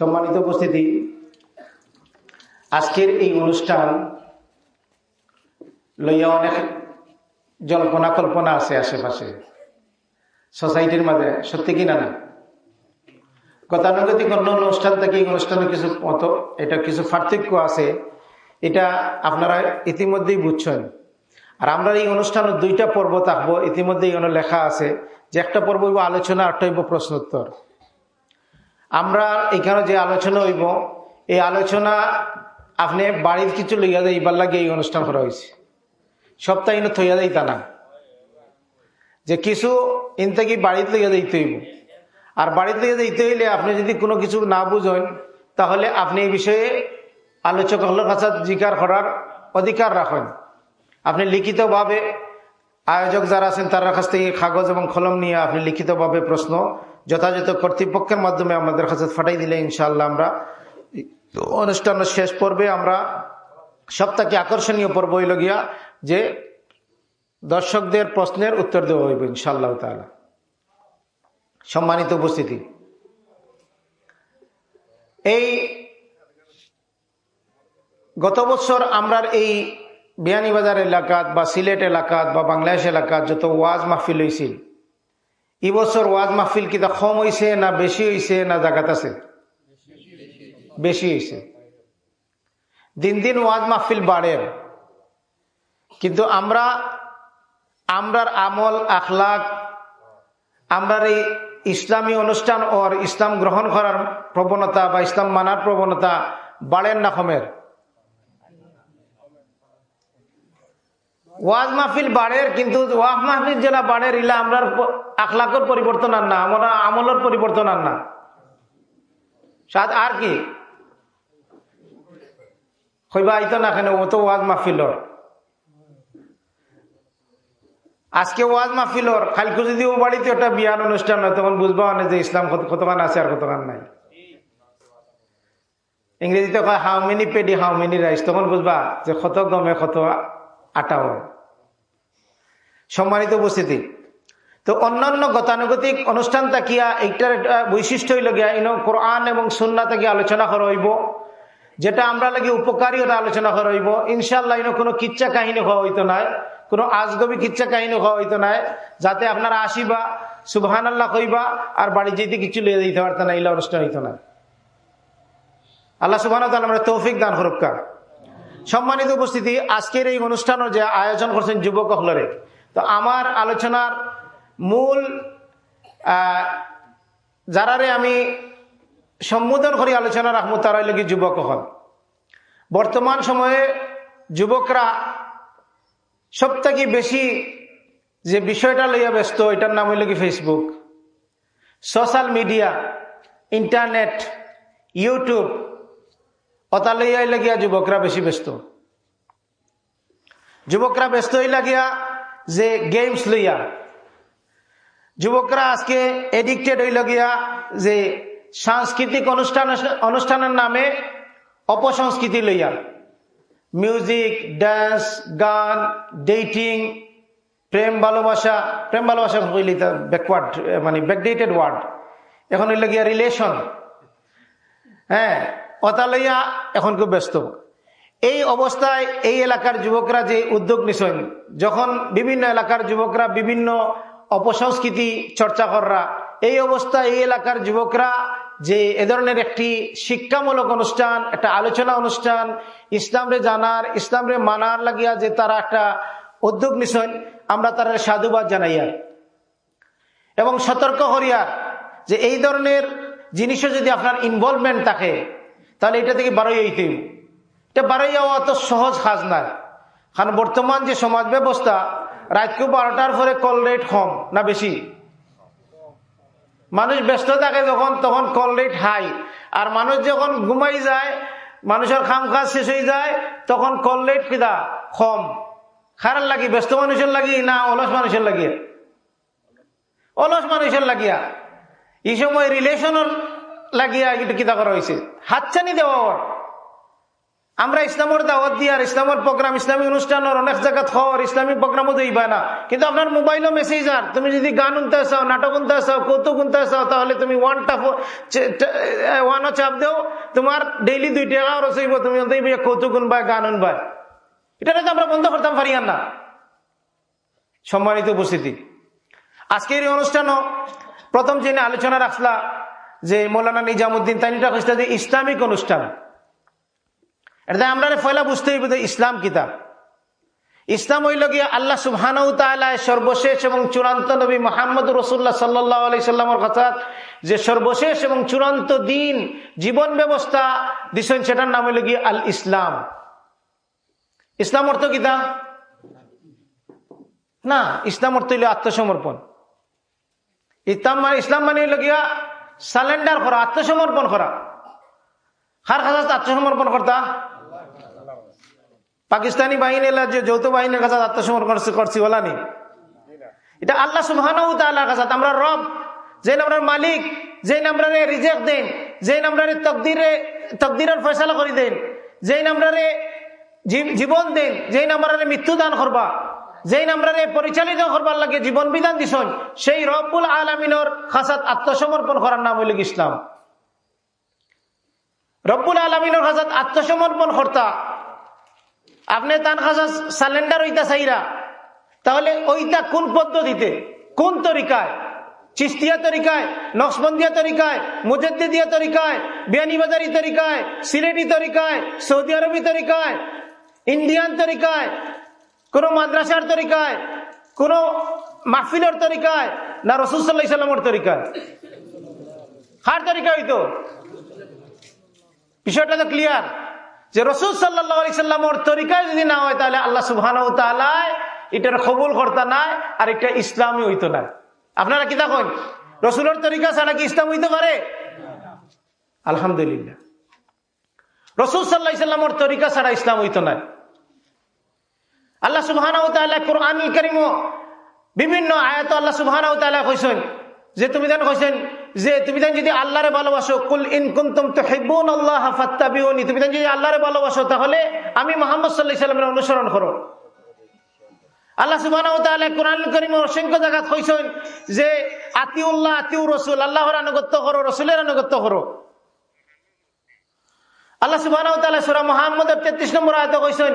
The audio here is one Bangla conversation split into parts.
সম্মানিত উপস্থিতি। আজকের এই অনুষ্ঠান লইয়া অনেক জল্পনা কল্পনা আছে আশেপাশে। সোসাইটির মাঝে, সত্যি কিনা না গতানুগতিক অন্য অনুষ্ঠান থেকে এই অনুষ্ঠানের কিছু মতো, এটা কিছু পার্থক্য আছে। এটা আপনারা ইতিমধ্যেই বুঝছেন। আর আমরা এই অনুষ্ঠানের দুইটা পর্ব থাকব। ইতিমধ্যেই লেখা আছে যে একটা পর্ব হইব আলোচনা হইব প্রশ্নোত্তর। আমরা এখানে যে আলোচনা হইব, এই আলোচনা আপনি বাড়ির কিছু লইয়া যায় এবার লাগে এই অনুষ্ঠান করা হয়েছে সপ্তাহ থইয়া দেয় তা না। যে কিছু ইন থেকে বাড়িতে লইয়া দিতে হইব। আর বাড়িতে লইয়া দিতে হইলে আপনি যদি কোনো কিছু না বুঝেন, তাহলে আপনি এই বিষয়ে আলোচক হলের কাছে জিকার করার অধিকার রাখেন। আপনি লিখিতভাবে আয়োজক যারা আছেন, তার কাছ থেকে কাগজ এবং কলম নিয়ে আপনি লিখিতভাবে প্রশ্ন যথাযথ কর্তৃপক্ষের মাধ্যমে আমাদের কাছে ফাটাই দিলে ইনশাল্লাহ আমরা অনুষ্ঠানের শেষ পর্বে আমরা সবথেকে আকর্ষণীয় পর্ব হইল গিয়া যে দর্শকদের প্রশ্নের উত্তর দেওয়া হইব ইনশাল্লাহ তালা সম্মানিত উপস্থিতি। এই গত বছর আমরা এই বিয়ানীবাজার এলাকাত বা সিলেট এলাকাত বা বাংলাদেশ এলাকাত যত ওয়াজ মাহফিল হয়েছিল এই বছর ওয়াজ মাহফিল কিতা কম হয়েছে না বেশি হয়েছে না জাগাত আছে? বেশি হয়েছে দিন দিন ওয়াজ মাহফিল বাড়ের কিন্তু আমরা, আমরার আমল, আখলাক, আমরার এই ইসলামী অনুষ্ঠান ওর ইসলাম গ্রহণ করার প্রবণতা বা ইসলাম মানার প্রবণতা বাড়েন না কমের। ওয়াজ মাহফিল বাড়ের, কিন্তু ওয়াজ মাহফিল যেটা বাড়ের, ইলা আমরা আখলাকর পরিবর্তন আর না, আমরা আমলের পরিবর্তন আর না। আর কি? কইবা আইতো না কেন, ও তো ওয়াজ মাহফিলর। আজকে ওয়াজ মাহফিলর, কালকে যদি ও বাড়িতে ওটা বিয়ান অনুষ্ঠান হয়, তখন বুঝবা না যে ইসলাম কতখান আছে আর কতখান নাই। ইংরেজিতে how many paddy how many rice তখন বুঝবা যে কত গমে, কত আটা হয় সম্মানিত উপস্থিতি। তো অন্যান্য গতানুগতিক অনুষ্ঠান তাকিয়া, এইটার একটা বৈশিষ্ট্য হইল গিয়া, ইন কোরআন এবং সুন্না থেকে আলোচনা করা হইব যেটা আমরা লাগে উপকারী ওটা আলোচনা করা হইব ইনশাল্লাহ ইনো কোনো কিচ্ছা কাহিনী হওয়া হইতো নাই, কোনো আজগবি কিচ্ছা কাহিনী হওয়া হইতো নাই, যাতে আপনারা আসিবা সুবহান আল্লাহ কইবা, আর বাড়ি যেতে কিছু লিয়ে দিতে পারতেন না ইলা অনুষ্ঠান হইতো না। আল্লাহ সুবহান আমরা তৌফিক দান হরক্কা সম্মানিত উপস্থিতি, আজকের এই অনুষ্ঠানের যে আয়োজন করছেন যুবক হলরে তো আমার আলোচনার মূল যারারে আমি সম্বোধন করি আলোচনা রাখব তারাই লোক যুবক হল বর্তমান সময়ে যুবকরা সব থেকে বেশি যে বিষয়টা লইয়া ব্যস্ত, এটার নাম হইল কি Facebook social media internet YouTube অতা লইয়া লাগিয়া যুবকরা বেশি ব্যস্ত। যুবকরা ব্যস্ত হই লাগিয়া যে গেমস লইয়া। যুবকরা আজকে এডিক্টেড হইল গিয়া যে সাংস্কৃতিক অনুষ্ঠান অনুষ্ঠানের নামে অপসংস্কৃতি লইয়া। মিউজিক ড্যান্স গান ডেটিং প্রেম ভালোবাসা প্রেম ভালোবাসা ব্যাকওয়ার্ড মানে ব্যাকডেটেড ওয়ার্ড এখন হইল গিয়া রিলেশন হ্যাঁ কথা লইয়া এখন খুব ব্যস্ত। এই অবস্থায় এই এলাকার যুবকরা যে উদ্যোগ নিছেন, যখন বিভিন্ন এলাকার যুবকরা বিভিন্ন অপসংস্কৃতি চর্চা কররা, এই অবস্থায় এই এলাকার যুবকরা যে এ ধরনের একটি শিক্ষামূলক অনুষ্ঠান, একটা আলোচনা অনুষ্ঠান, ইসলামরে জানার, ইসলামরে মানার লাগিয়া যে তারা একটা উদ্যোগ নিছেন, আমরা তারা সাধুবাদ জানাইয়ার এবং সতর্ক করিয়ার যে এই ধরনের জিনিসে যদি আপনার ইনভলভমেন্ট থাকে তাহলে এটা থেকে বারোই হইতে এটা বারোই অত সহজ কাজ না। কারণ বর্তমান যে সমাজ ব্যবস্থা, রাতকে বারোটার পরে কল রেট কম না বেশি? মানুষ ব্যস্ত থাকে যখন, তখন কল রেট হাই আর মানুষ যখন ঘুমাই যায়, মানুষের খাম কাজ শেষ হয়ে যায়, তখন কল রেট কিদা কম। খারাপ লাগি? ব্যস্ত মানুষের লাগি না অলস মানুষের লাগিয়া অলস মানুষের লাগিয়া। এই সময় রিলেশনের লাগিয়া এটা কিতা করা হয়েছে হাতছানি দেওয়া আমরা ইসলামের দাওয়াত দিয়ে আর ইসলামের প্রোগ্রাম, ইসলামী অনুষ্ঠানের অনেক জায়গা খবর ইসলামিক প্রোগ্রামও দিবা না। কিন্তু আপনার মোবাইলও মেসেজ আর তুমি যদি গান শুনতে চাও, নাটক শুনতে চাও, কৌতুক শুনতে চাও, তাহলে তুমি ওয়ানটা ওয়ানও চাপ দেও। তোমার ডেইলি দুই টাকা রসইব তুমি কৌতুক শুনবা, গান শুনবা। এটা তো আমরা বন্ধ করতাম পারি না। সম্মানিত উপস্থিতি। আজকের এই অনুষ্ঠানও প্রথম যে আলোচনা রাখলা যে মৌলানা নিজামুদ্দিন তাইনিটা হচ্ছে যে ইসলামিক অনুষ্ঠান। এটা আমরা ফয়লা বুঝতে হইব ইসলাম কিতাব ইসলাম হইল গিয়ে আল্লাহ সুবহানাউ সর্বশেষ এবং চূড়ান্ত নবী মোহাম্মদ রসুল্লাহ সাল্লাহ আলি সাল্লামর কথা, যে সর্বশেষ এবং চূড়ান্ত দিন, জীবন ব্যবস্থা দিছেন, সেটার নাম হইল গিয়ে আল ইসলাম ইসলাম অর্থ কিতা? না, ইসলাম অর্থ হইল আত্মসমর্পণ। ইসলাম মানে ইসলাম মানে হইল গিয়া সালেন্ডার করা আত্মসমর্পণ করা কার কাছে আত্মসমর্পণ করতা? পাকিস্তানি বাহিনী যে যৌথ বাহিনীর কাছে আত্মসমর্পণ করছি বলা নেই। এটা আল্লাহ সুবহানাহু তাআলার কাছে আমরা রব, যে আমরা মালিক, যে আমরা রিজেক্ট দেন, যে আমরা তকদিরে তকদিরের ফয়সালা করে দেন, যে আমরা জীবন দেন, যে আমরা মৃত্যু দান করবা যেই আমরা পরিচালিত করবার লাগে জীবন বিধান দিছন সেই রব্বুল আলমিনের খাসাত আত্মসমর্পণ করার নাম হইল ইসলাম। রব্বুল আলমিনের খাসাত আত্মসমর্পণ কর্তা, আপনি তার খাসা সালেন্ডার ওইটা চাইরা, তাহলে ওইটা কোন পদ্ধতিতে? কোন তরিকায়? চিস্তিয়া তরিকায়, নকশবন্দিয়া তরিকায়, মুজদ্দিদিয়া তরিকায়, বিয়ানীবাজারি তরিকায়, সিলেটি তরিকায়, সৌদি আরবি তরিকায়, ইন্ডিয়ান তরিকায় কোন মাদ্রাসার তরিকায়, কোন মাহফিলের তরিকায়, না ইসলামের তরিকায়। হার তরিকা হইতো? বিষয়টা তো ক্লিয়ার যে রসুল সাল্লাহামের তরিকায় যদি না হয়, তাহলে আল্লাহ সুবহান এটার কবুল কর্তা নাই, আর এটা ইসলামই হইতো না আপনারা কি দেখুন? রসুলের তরিকা ছাড়া কি ইসলাম হইতে পারে? আলহামদুলিল্লাহ। রসুল সাল্লাহ ইসলামের তরিকা ছাড়া ইসলাম হইতো না আল্লাহ সুবহান কোরআন করিম বিভিন্ন আয়াত আল্লাহ সুবহান কইসেন যে তুমি দেন কইসেন যে তুমি দেন যদি আল্লাহরে ভালোবাসো, কুল ইনকুম তুম তো হেবুন আল্লাহ ফাত্তাবিউনি, তুমি দেন যদি আল্লাহরে ভালোবাসো, তাহলে আমি মোহাম্মদ সাল্লাহ সাল্লামের অনুসরণ করো। আল্লাহ সুবাহ কোরআন করিম অসংখ্য জায়গা কইসেন যে, আতিউল্লাহ আতিউ রসুল, আল্লাহর আনুগত্য করো, রসুলের আনুগত্য করো। আল্লাহ সুবাহ সুরা মোহাম্মদের তেত্রিশ নম্বর আয়ত কইসেন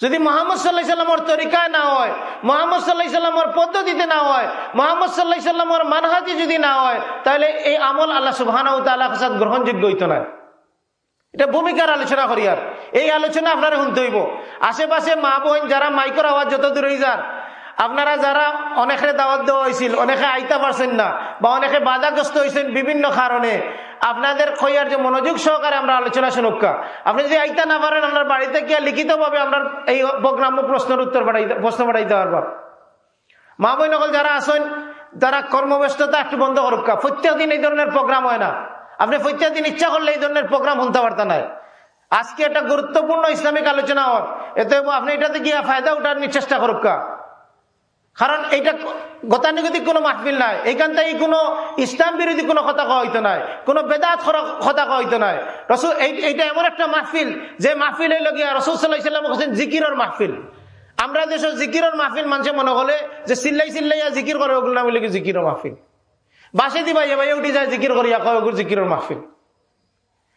যদি মোহাম্মদ সাল্লাহ সাল্লামর তরিকায় না হয়, মোহাম্মদ সাল্লাহ সাল্লামর পদ্ধতিতে না হয়, মোহাম্মদ সাল্লাহ সাল্লামর মানহাজি যদি না হয়, তাহলে এই আমল আল্লাহ সুবাহ গ্রহণযোগ্য হইত না। এটা ভূমিকার আলোচনা করি আর। এই আলোচনা আপনারা শুনতে হইব। আশেপাশে মা বোন যারা মাইকর আওয়াজ যত দূর হয়ে যার আপনারা যারা অনেকে দাওয়াত দেওয়া হয়েছিল অনেকে আইতা পারছেন না বা অনেকে বাধাগ্রস্ত হয়েছেন বিভিন্ন কারণে আপনাদের খৈয়ার যে মনোযোগ সহকারে আমরা আলোচনা শুনুকা। আপনি যদি আইতা না পারেন, আপনার বাড়িতে গিয়ে লিখিত ভাবে আমরা এই প্রোগ্রাম প্রশ্নের উত্তর প্রশ্ন পাঠাইতে পারব। মা বই নকল যারা আসেন তারা কর্মব্যস্ততা একটু বন্ধ করুকা। প্রত্যেক দিন এই ধরনের প্রোগ্রাম হয় না। আপনি প্রত্যেক দিন ইচ্ছা করলে এই ধরনের প্রোগ্রাম শুনতে পারতেন না। আজকে একটা গুরুত্বপূর্ণ ইসলামিক আলোচনা হন এতে আপনি এটাতে গিয়ে ফায়দা উঠার চেষ্টা করুকা। কারণ এইটা গতানুগতিক কোনো মাহফিল নাই। এইখান থেকে কোনো ইসলাম বিরোধী কোনো কথা কওয়া হইতো নাই। কোনো বেদাত কথা কওয়া হইতো নাই। রসুল এইটা এমন একটা মাহফিল যে মাহফিল হইল গিয়া রসুল সাল্লাহ ইসলাম হোসেন জিকিরর মাহফিল। আমরা দেশের জিকিরর মাহফিল মানুষে মনে হলে যে চিল্লাই চিল্লাইয়া জিকির করে ওগুলো নাম জিকিরর মাহফিল। বাসে দিবা এবার উঠি যায় জিকির করিয়া কয় ওগুলো জিকিরর মাহফিল।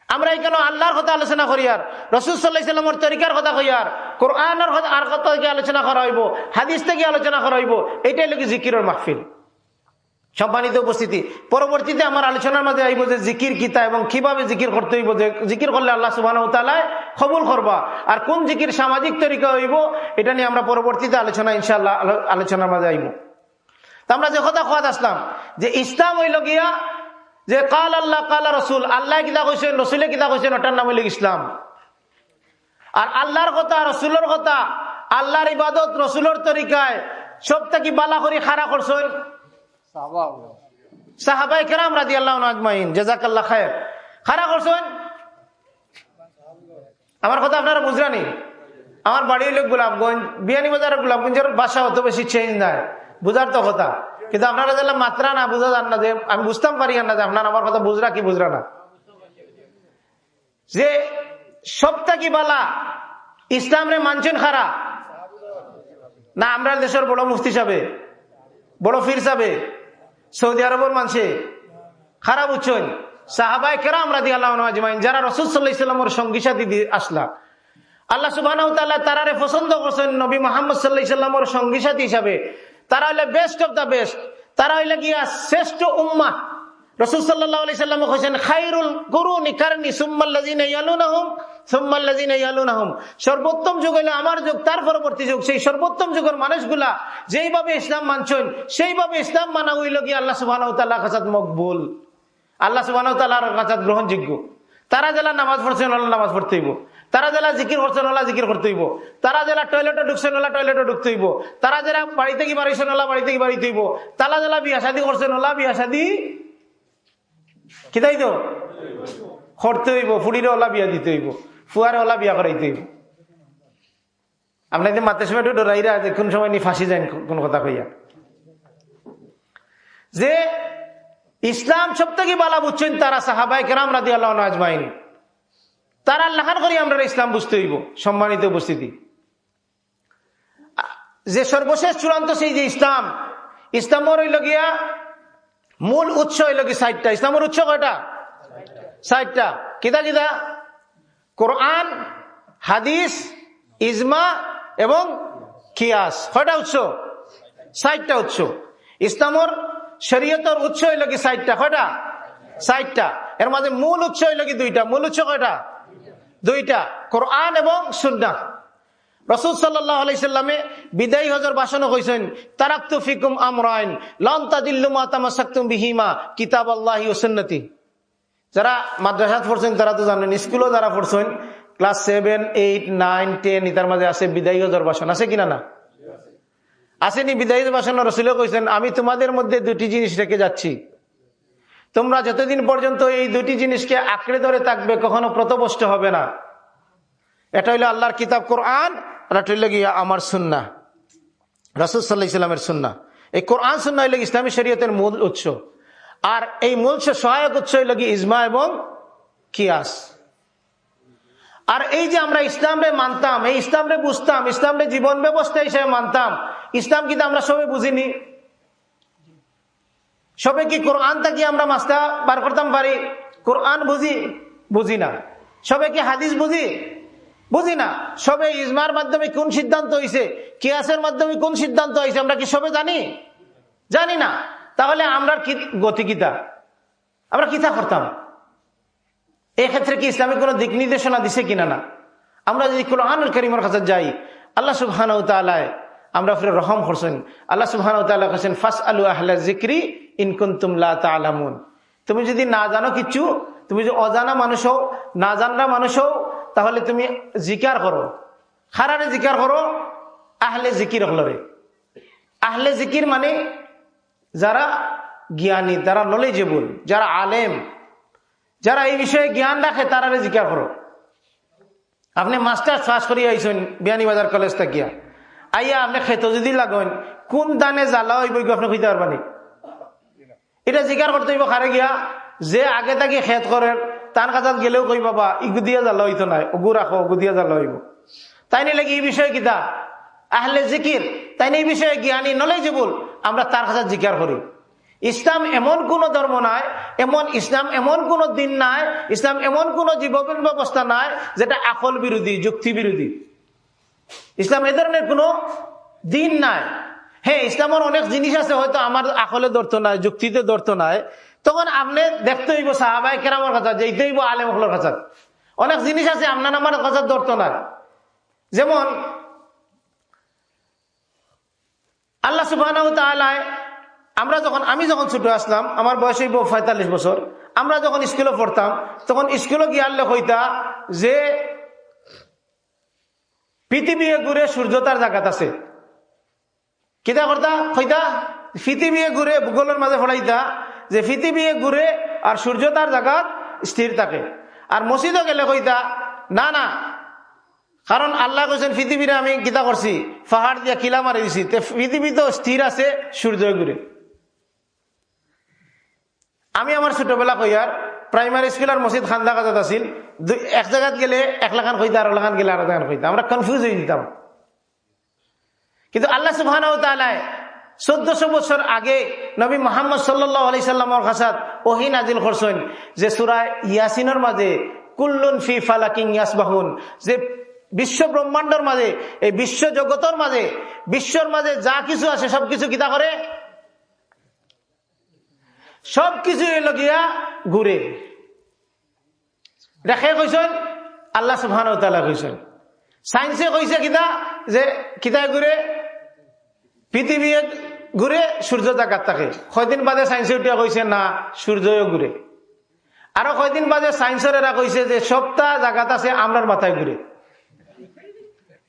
আমরা এখানে আল্লাহর কথা আলোচনা করি আর? রসুল সাল্লাহিসাল্লামর তরিকার কথা কই আর? কোরআনের আর কথা আলোচনা করা হইব? হাদিস থেকে আলোচনা করা হইব? এটাই লোক জিকিরের মাহফিল। সম্মানিত উপস্থিতি, পরবর্তীতে আমার আলোচনার মাঝে আইব যে জিকির কিতা এবং কীভাবে জিকির করতে হইব? যে জিকির করলে আল্লাহ সুবাহ কবুল করবা। আর কোন জিকির সামাজিক তরিকা হইব? এটা নিয়ে আমরা পরবর্তীতে আলোচনা ইনশাল্লাহ আলোচনার মাঝে আইব। তা আমরা যে কথা খাওয়া আসলাম, যে ইসলাম হইল গিয়া যে কাল আল্লাহ, কালা রসুল, আল্লাহ কিতা কইছেন, রসুলে কিতা কইছেন, ওটার নাম হইল ইসলাম। আর আল্লাহর কথা, রসুলের কথা, আল্লাহর ইবাদত, রসুলের তরিকায় সব থেকে বালা করি খারা করছেন সাহাবাই কেরাম রাজি আল্লাহ আজমাইন জেজাকাল্লা খায়ের। খারা করছেন আমার কথা আপনারা বুঝরানি? আমার বাড়ি হইলে গোলাপগঞ্জ বিয়ানি বাজার গোলাপগঞ্জের বাসা অত বেশি চেঞ্জ নাই। বুঝার তো কথা। কিন্তু আপনারা যেন মাত্রা না, বুঝা যান না যে আমি বুঝতাম পারি না যে আপনার আমার কথা বুঝরা কি বুঝরা না। যে সবটা কি বালা? ইসলাম রে মানছেন খারা? না, আমরা দেশের বড় মুফতি সাবে বড় ফির সাবে সৌদি আরবের মানছে খারাপ বুঝছেন? সাহাবাই কেরাম রাজি আল্লাহ যারা রসুল সাল্লাহ ইসলামের সঙ্গী সাথী আসলা আল্লাহ সুবাহ তারারে পছন্দ করছেন নবী মোহাম্মদ সাল্লাহ ইসলামের সঙ্গী সাথী হিসাবে। তারা হইলে বেস্ট অফ দ্য বেস্ট তারা হইলে গিয়া শ্রেষ্ঠ উম্মা সর্বোত্তম যুগ আমার যুগ, তার পরবর্তী যুগ। সেই সর্বোত্তম যুগের মানুষগুলা যেইভাবে ইসলাম মানছেন, সেইভাবে ইসলাম মানা হইল গিয়ে আল্লাহ সুবাহ মকবুল। আল্লাহ সুবাহ গ্রহণযোগ্য। তারা জেলা নামাজ পড়ছেন নামাজ পড়তে হইব। তারা জেলা জিকির করছেন ওলা জিকির করতে হইব। তারা জেলা টয়লেটে ঢুকছেন ওলা টয়লেটে ঢুকতে হইব। তারা জেলা বাড়িতে কি বাড়িছেন ওলা বাড়িতে কি বাড়িতে হইব। তারা জেলা বিয়া শাদী করছেন ওলা বিয়া শাদী কি তাই তো করতে হইব, ফুড়িরে ওলা বিয়া দিতে হইব, ফুয়ারে ওলা বিয়া করাইতে হইব। আপনাদের মাতে সময় ডরাইরা যে কোন সময় নি ফাঁসি যায়, কোন কথা কইয়া। যে ইসলাম সব থেকে বালা বুঝছেন তারা সাহাবাই কেরাম রাদি আল্লাহ আজমাইন। তারা লেখান করি আমরা ইসলাম বুঝতে হইব, সম্মানিত উপস্থিতি। যে সর্বশেষ চূড়ান্ত সেই যে ইসলাম ইসলামর হইল গিয়া মূল উৎস হইল কি সাইটটা। ইসলামের উৎস কয়টা? সাইটটা। কিতা কিতা? কোরআন, হাদিস, ইজমা এবং কিয়াস। কয়টা উৎস? সাইটটা উৎস। ইসলামর শরীয়তর উৎস হইল কি সাইটটা। কয়টা? সাইটটা। এর মাঝে মূল উৎস হইল কি দুইটা। মূল উৎস কয়টা? দুইটা, কোরআন এবং সুন্না রসুল সাল্লামে বিদায়ী হজর বাসনও কইছেন, তারাক্তু ফিকুম আমরাইন, লন তাদিল্লুমা তামাসাক্তুম বিহিমা কিতাব আল্লাহ ও সুন্নতি। যারা মাদ্রাসাত পড়ছেন, তারা তো জানেন, স্কুলও যারা পড়ছেন, class seven, eight, nine, ten ইতার মাঝে আছে বিদায়ী হজর বাসন আছে কিনা না? আসেনি, বিদায়ী বাসন রসুলও কইছেন, আমি তোমাদের মধ্যে দুটি জিনিস রেখে যাচ্ছি। তোমরা যতদিন পর্যন্ত এই দুটি জিনিসকে আঁকড়ে ধরে থাকবে, কখনো প্রতবষ্ট হবে না। এটা হইল আল্লাহর কিতাব কোরআন, আর এটা হইল গিয়া আমার সুন্না রাসুল সাল্লাহ ইসলামের সুন্না এই কোরআন সুন্না হইল ইসলামী শরীয়তের মূল উৎস। আর এই মূল সহায়ক উৎস হইল গিয়ে ইজমা এবং কিয়াস। আর এই যে আমরা ইসলামরে মানতাম, এই ইসলামরে বুঝতাম, ইসলামরে জীবন ব্যবস্থা হিসেবে মানতাম, ইসলাম কিন্তু আমরা সবে বুঝিনি। সবে কি কোরআন থাকি আমরা মাস্তা বার করতাম পারি? কোরআন বুঝি? বুঝি না। সবে কি হাদিস বুঝি? বুঝি না। সবে ইজমার মাধ্যমে কোন সিদ্ধান্ত হয়েছে কিয়াসের মাধ্যমে কোন সিদ্ধান্ত হয়েছে আমরা কি সবে জানি? জানি না। তাহলে আমরা কি গতি কিতা? আমরা কিতা করতাম? এক্ষেত্রে কি ইসলামিক কোন দিক নির্দেশনা দিছে কিনা না? আমরা যদি কোরআন করিমের কাছে যাই, আল্লাহ সুবহান আমরা ফিরে রহম করছেন। আল্লাহ সুবহান ফাস আলু আহ্লা জিক্রি ইনকুন্তুমলা তুমি যদি না জানো কিচ্ছু তুমি যদি অজানা মানুষ হও, না জানা মানুষ হও, তাহলে তুমি জিকার করো। খারারে জিকার করো, আহলে জিকির হলরে আহলে জিকির মানে যারা জ্ঞানী, যারা নলেজেবল যারা আলেম, যারা এই বিষয়ে জ্ঞান রাখে, তারারে জিকার করো। আপনি মাস্টার্স পাস করিয়া আইসেন বিয়ানীবাজার কলেজ থাকিয়া আইয়া আপনি খেত যদি লাগেন কোন দানে জ্বালা হইব আপনি খুঁজতে পারবানি এটা জিকার করতে হইব খারে গিয়া, যে আগে তাকে খেত করেন তার কাছে গেলেও কই বাবা ইগু দিয়া জাল হইতো নাই অগু রাখো অগু দিয়া জ্বালা হইব। তাই নিলে কি এই বিষয়ে কিতা? আহলে জিকির তাই এই বিষয়ে জ্ঞানী নলেজেবল আমরা তার কাছে জিকার করি। ইসলাম এমন কোন ধর্ম নাই, এমন ইসলাম এমন কোন দিন নাই ইসলাম এমন কোন জীবন ব্যবস্থা নাই, যেটা আকল বিরোধী যুক্তি বিরোধী ইসলাম এ ধরনের কোন দিন নাই। হ্যাঁ ইসলামের অনেক জিনিস আছে, হয়তো আমার আকলে ধরতো নাই, যুক্তিতে ধরতো নাই। তখন আপনি দেখতে হইব সাহাবাই কেরামের কাছে যেতে হইব আলেম হলের কাছে অনেক জিনিস আছে, আপনার আমার কাছে ধরতো না যেমন, আল্লাহ সুবাহ আমরা যখন, আমি যখন ছোট আসলাম, আমার বয়স হইব পঁয়তাল্লিশ বছর, আমরা যখন স্কুলে পড়তাম, তখন স্কুলে গিয়ে কইতা যে, পৃথিবী ঘুরে সূর্য তার আছে। কিতা করতা? কইতা পৃথিবী ঘুরে ভূগোলের মাঝে ফলাইতা যে পৃথিবী ঘুরে আর সূর্য তার জায়গাত স্থির থাকে। আর মসজিদও গেলে কইতা, না না, কারণ আল্লাহ কৈছেন পৃথিবীরে আমি গীতা করছি, পাহাড় দিয়া কিলা মারি দিছি পৃথিবী তো স্থির আছে সূর্য ঘুরে। আমি আমার ছোটবেলা কইয়ার প্রাইমারি স্কুল আর মসজিদ খান্দা কাজত আছিল এক জায়গাত গেলে এক লাখান কইতা আর লাখান গেলে আর লাখান কইতা। আমরা কনফিউজ হয়ে দিতাম কিন্তু আল্লাহ সুবাহ চোদ্দশো বছর আগে নবী মোহাম্মদ সাল্লাহ আলি সাল্লামর খাসাদ ওহি নাজিল করছেন যে সুরা ইয়াসিনের মাঝে কুল্লুন ফি ফালাকিং ইয়াসবাহুন, যে বিশ্ব ব্রহ্মাণ্ডর মাঝে, এই বিশ্ব জগতর মাঝে, বিশ্বর মাঝে যা কিছু আছে সবকিছু কিতা করে? সবকিছু লগিয়া ঘুরে। দেখে কইসন আল্লাহ সুহান কইসন সাইন্সে কইছে কিতা যে কিতা ঘুরে? পৃথিবী ঘুরে সূর্য জাগাত থাকে। কয়দিন বাদে সাইন্সে উঠিয়া কইছে না সূর্যও ঘুরে আরও কয়দিন বাদে সাইন্সের এরা কইছে যে, সপ্তাহ জাগাত আছে আমরার মাথায় ঘুরে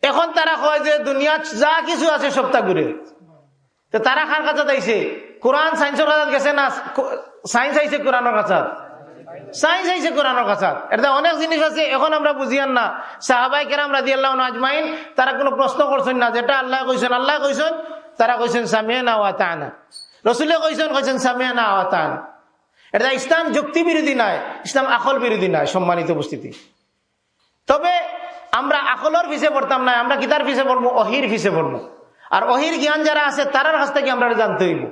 এখন তারা কয় যে, দুনিয়াত যা কিছু আছে, সপ্তাহ ঘুরে তো তারা খান কাছে আইছে কোরআন সাইন্সের কাছে গেছে না সাইন্স আইছে কোরআনের কাছে সাইন্স আইছে কোরআনের কাছে এটা অনেক জিনিস আছে, এখন আমরা বুঝিয়ান না। সাহাবাই কেরাম রাজি আল্লাহ আজমাইন, তারা কোনো প্রশ্ন করছেন না, যেটা আল্লাহ কইছেন আল্লাহ কইছেন তারা কইছেন সামিয়া না ওয়া তানা। রসুলে কইছেন কইছেন সামিয়া না ওয়া তানা। এটা ইসলাম যুক্তি বিরোধী নয়, ইসলাম আকল বিরোধী নয়, সম্মানিত উপস্থিতি। তবে আমরা আকলর ফিসে পড়তাম না, আমরা কিতার ফিসে পড়ব? অহির ফিসে পড়ব। আর অহির জ্ঞান যারা আছে, তারার কাছ থেকে আমরা জানতে হইব।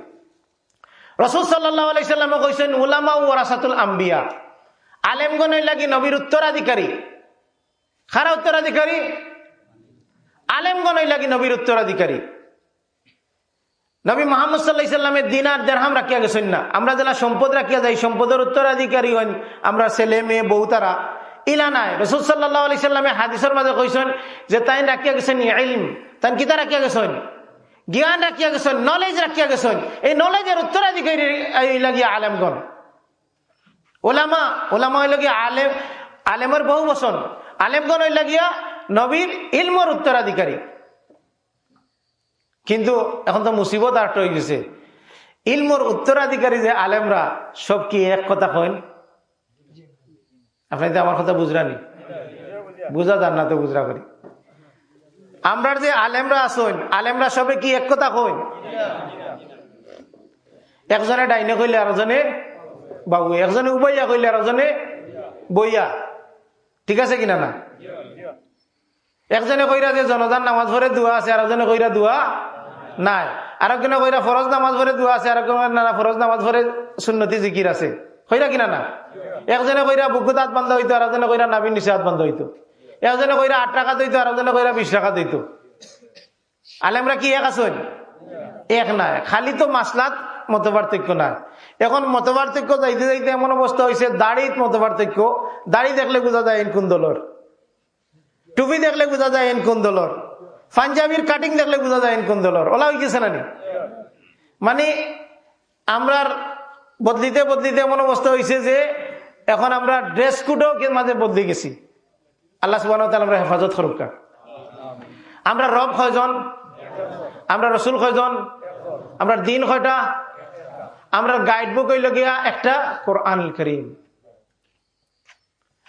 রসুল সাল্লাম কইছেন উলামা ও রাসাতুল আম্বিয়া। আলেমগণ লাগি নবীর উত্তরাধিকারী। খারা উত্তরাধিকারী? আলেমগণ লাগি নবীর উত্তরাধিকারী। নবী মোহাম্মদ সাল্লাহিসাল্লামের দিনার দেড়হাম রাখিয়া গেছেন না। আমরা যারা সম্পদ রাখিয়া যাই, সম্পদের উত্তরাধিকারী হন আমরা ছেলে, মেয়ে বউ তারা ইলা নাই। রসুল সাল্লাহ আলি সাল্লামে হাদিসের মাঝে কইছেন যে তাই রাখিয়া গেছেন ইলম তাই কিতা রাখিয়া গেছেন? জ্ঞান রাখিয়া গেছেন নলেজ রাখিয়া গেছেন। এই নলেজের উত্তরাধিকারী লাগিয়া আলেমগণ। ওলামা ওলামা লাগিয়া আলেম, আলেমের বহু বসন আলেমগণ লাগিয়া নবীর ইলমর উত্তরাধিকারী। কিন্তু এখন তো মুসিবত আট হয়ে গেছে। ইলমর উত্তরাধিকারী যে আলেমরা, সব কি এক কথা কইন? আপনি তো আমার কথা বুঝরানি। বুঝা যান না তো বুঝরা করি। আমরা যে আলেমরা আসুন আলেমরা সবে কি এক কথা কইন? একজনে ডাইনে কইলে আরেকজনে বাবু একজনে উবাইয়া কইলে আরেকজনে বইয়া। ঠিক আছে কিনা না? একজনে কইরা যে জনজান নামাজ ভরে দোয়া আছে, আরেকজনে কইরা দোয়া নাই। আরেকজনে কইরা, ফরজ নামাজ ভরে দোয়া আছে আরেকজনে না ফরজ নামাজ ভরে সুন্নতি জিকির আছে। কইরা কিনা না? একজনে কইরা, বুকুত হাত বান্ধ হইতো আরেকজনে কইরা নাবিন নিচে হাত বান্ধ হইতো। একজনে কইরা, আট টাকা দিত আরেকজনে কইরা, বিশ টাকা দিত আলেমরা কি এক আছেন? এক নাই। খালি তো মাসলাত মত পার্থক্য নাই। এখন মত পার্থক্য যাইতে যাইতে এমন অবস্থা হয়েছে দাড়িত মত পার্থক্য দাড়ি দেখলে বোঝা যায় এন কোন দলর। টুপি দেখলে বোঝা যায় এন কোন দলর। পাঞ্জাবির কাটিং দেখলে বোঝা যায় কোন দলর। ওলা হইতেছে না মানে আমরার বদলিতে বদলিতে এমন অবস্থা হয়েছে যে এখন আমরা ড্রেস কোডও মাঝে বদলে গেছি। আল্লাহ সুবাহ আমরা হেফাজত করুকা আমরা রব কয়জন? আমরা রসুল কয়জন? আমরা দিন কয়টা? আমরা গাইড বুক হইল গিয়া একটা কোরআন করিম।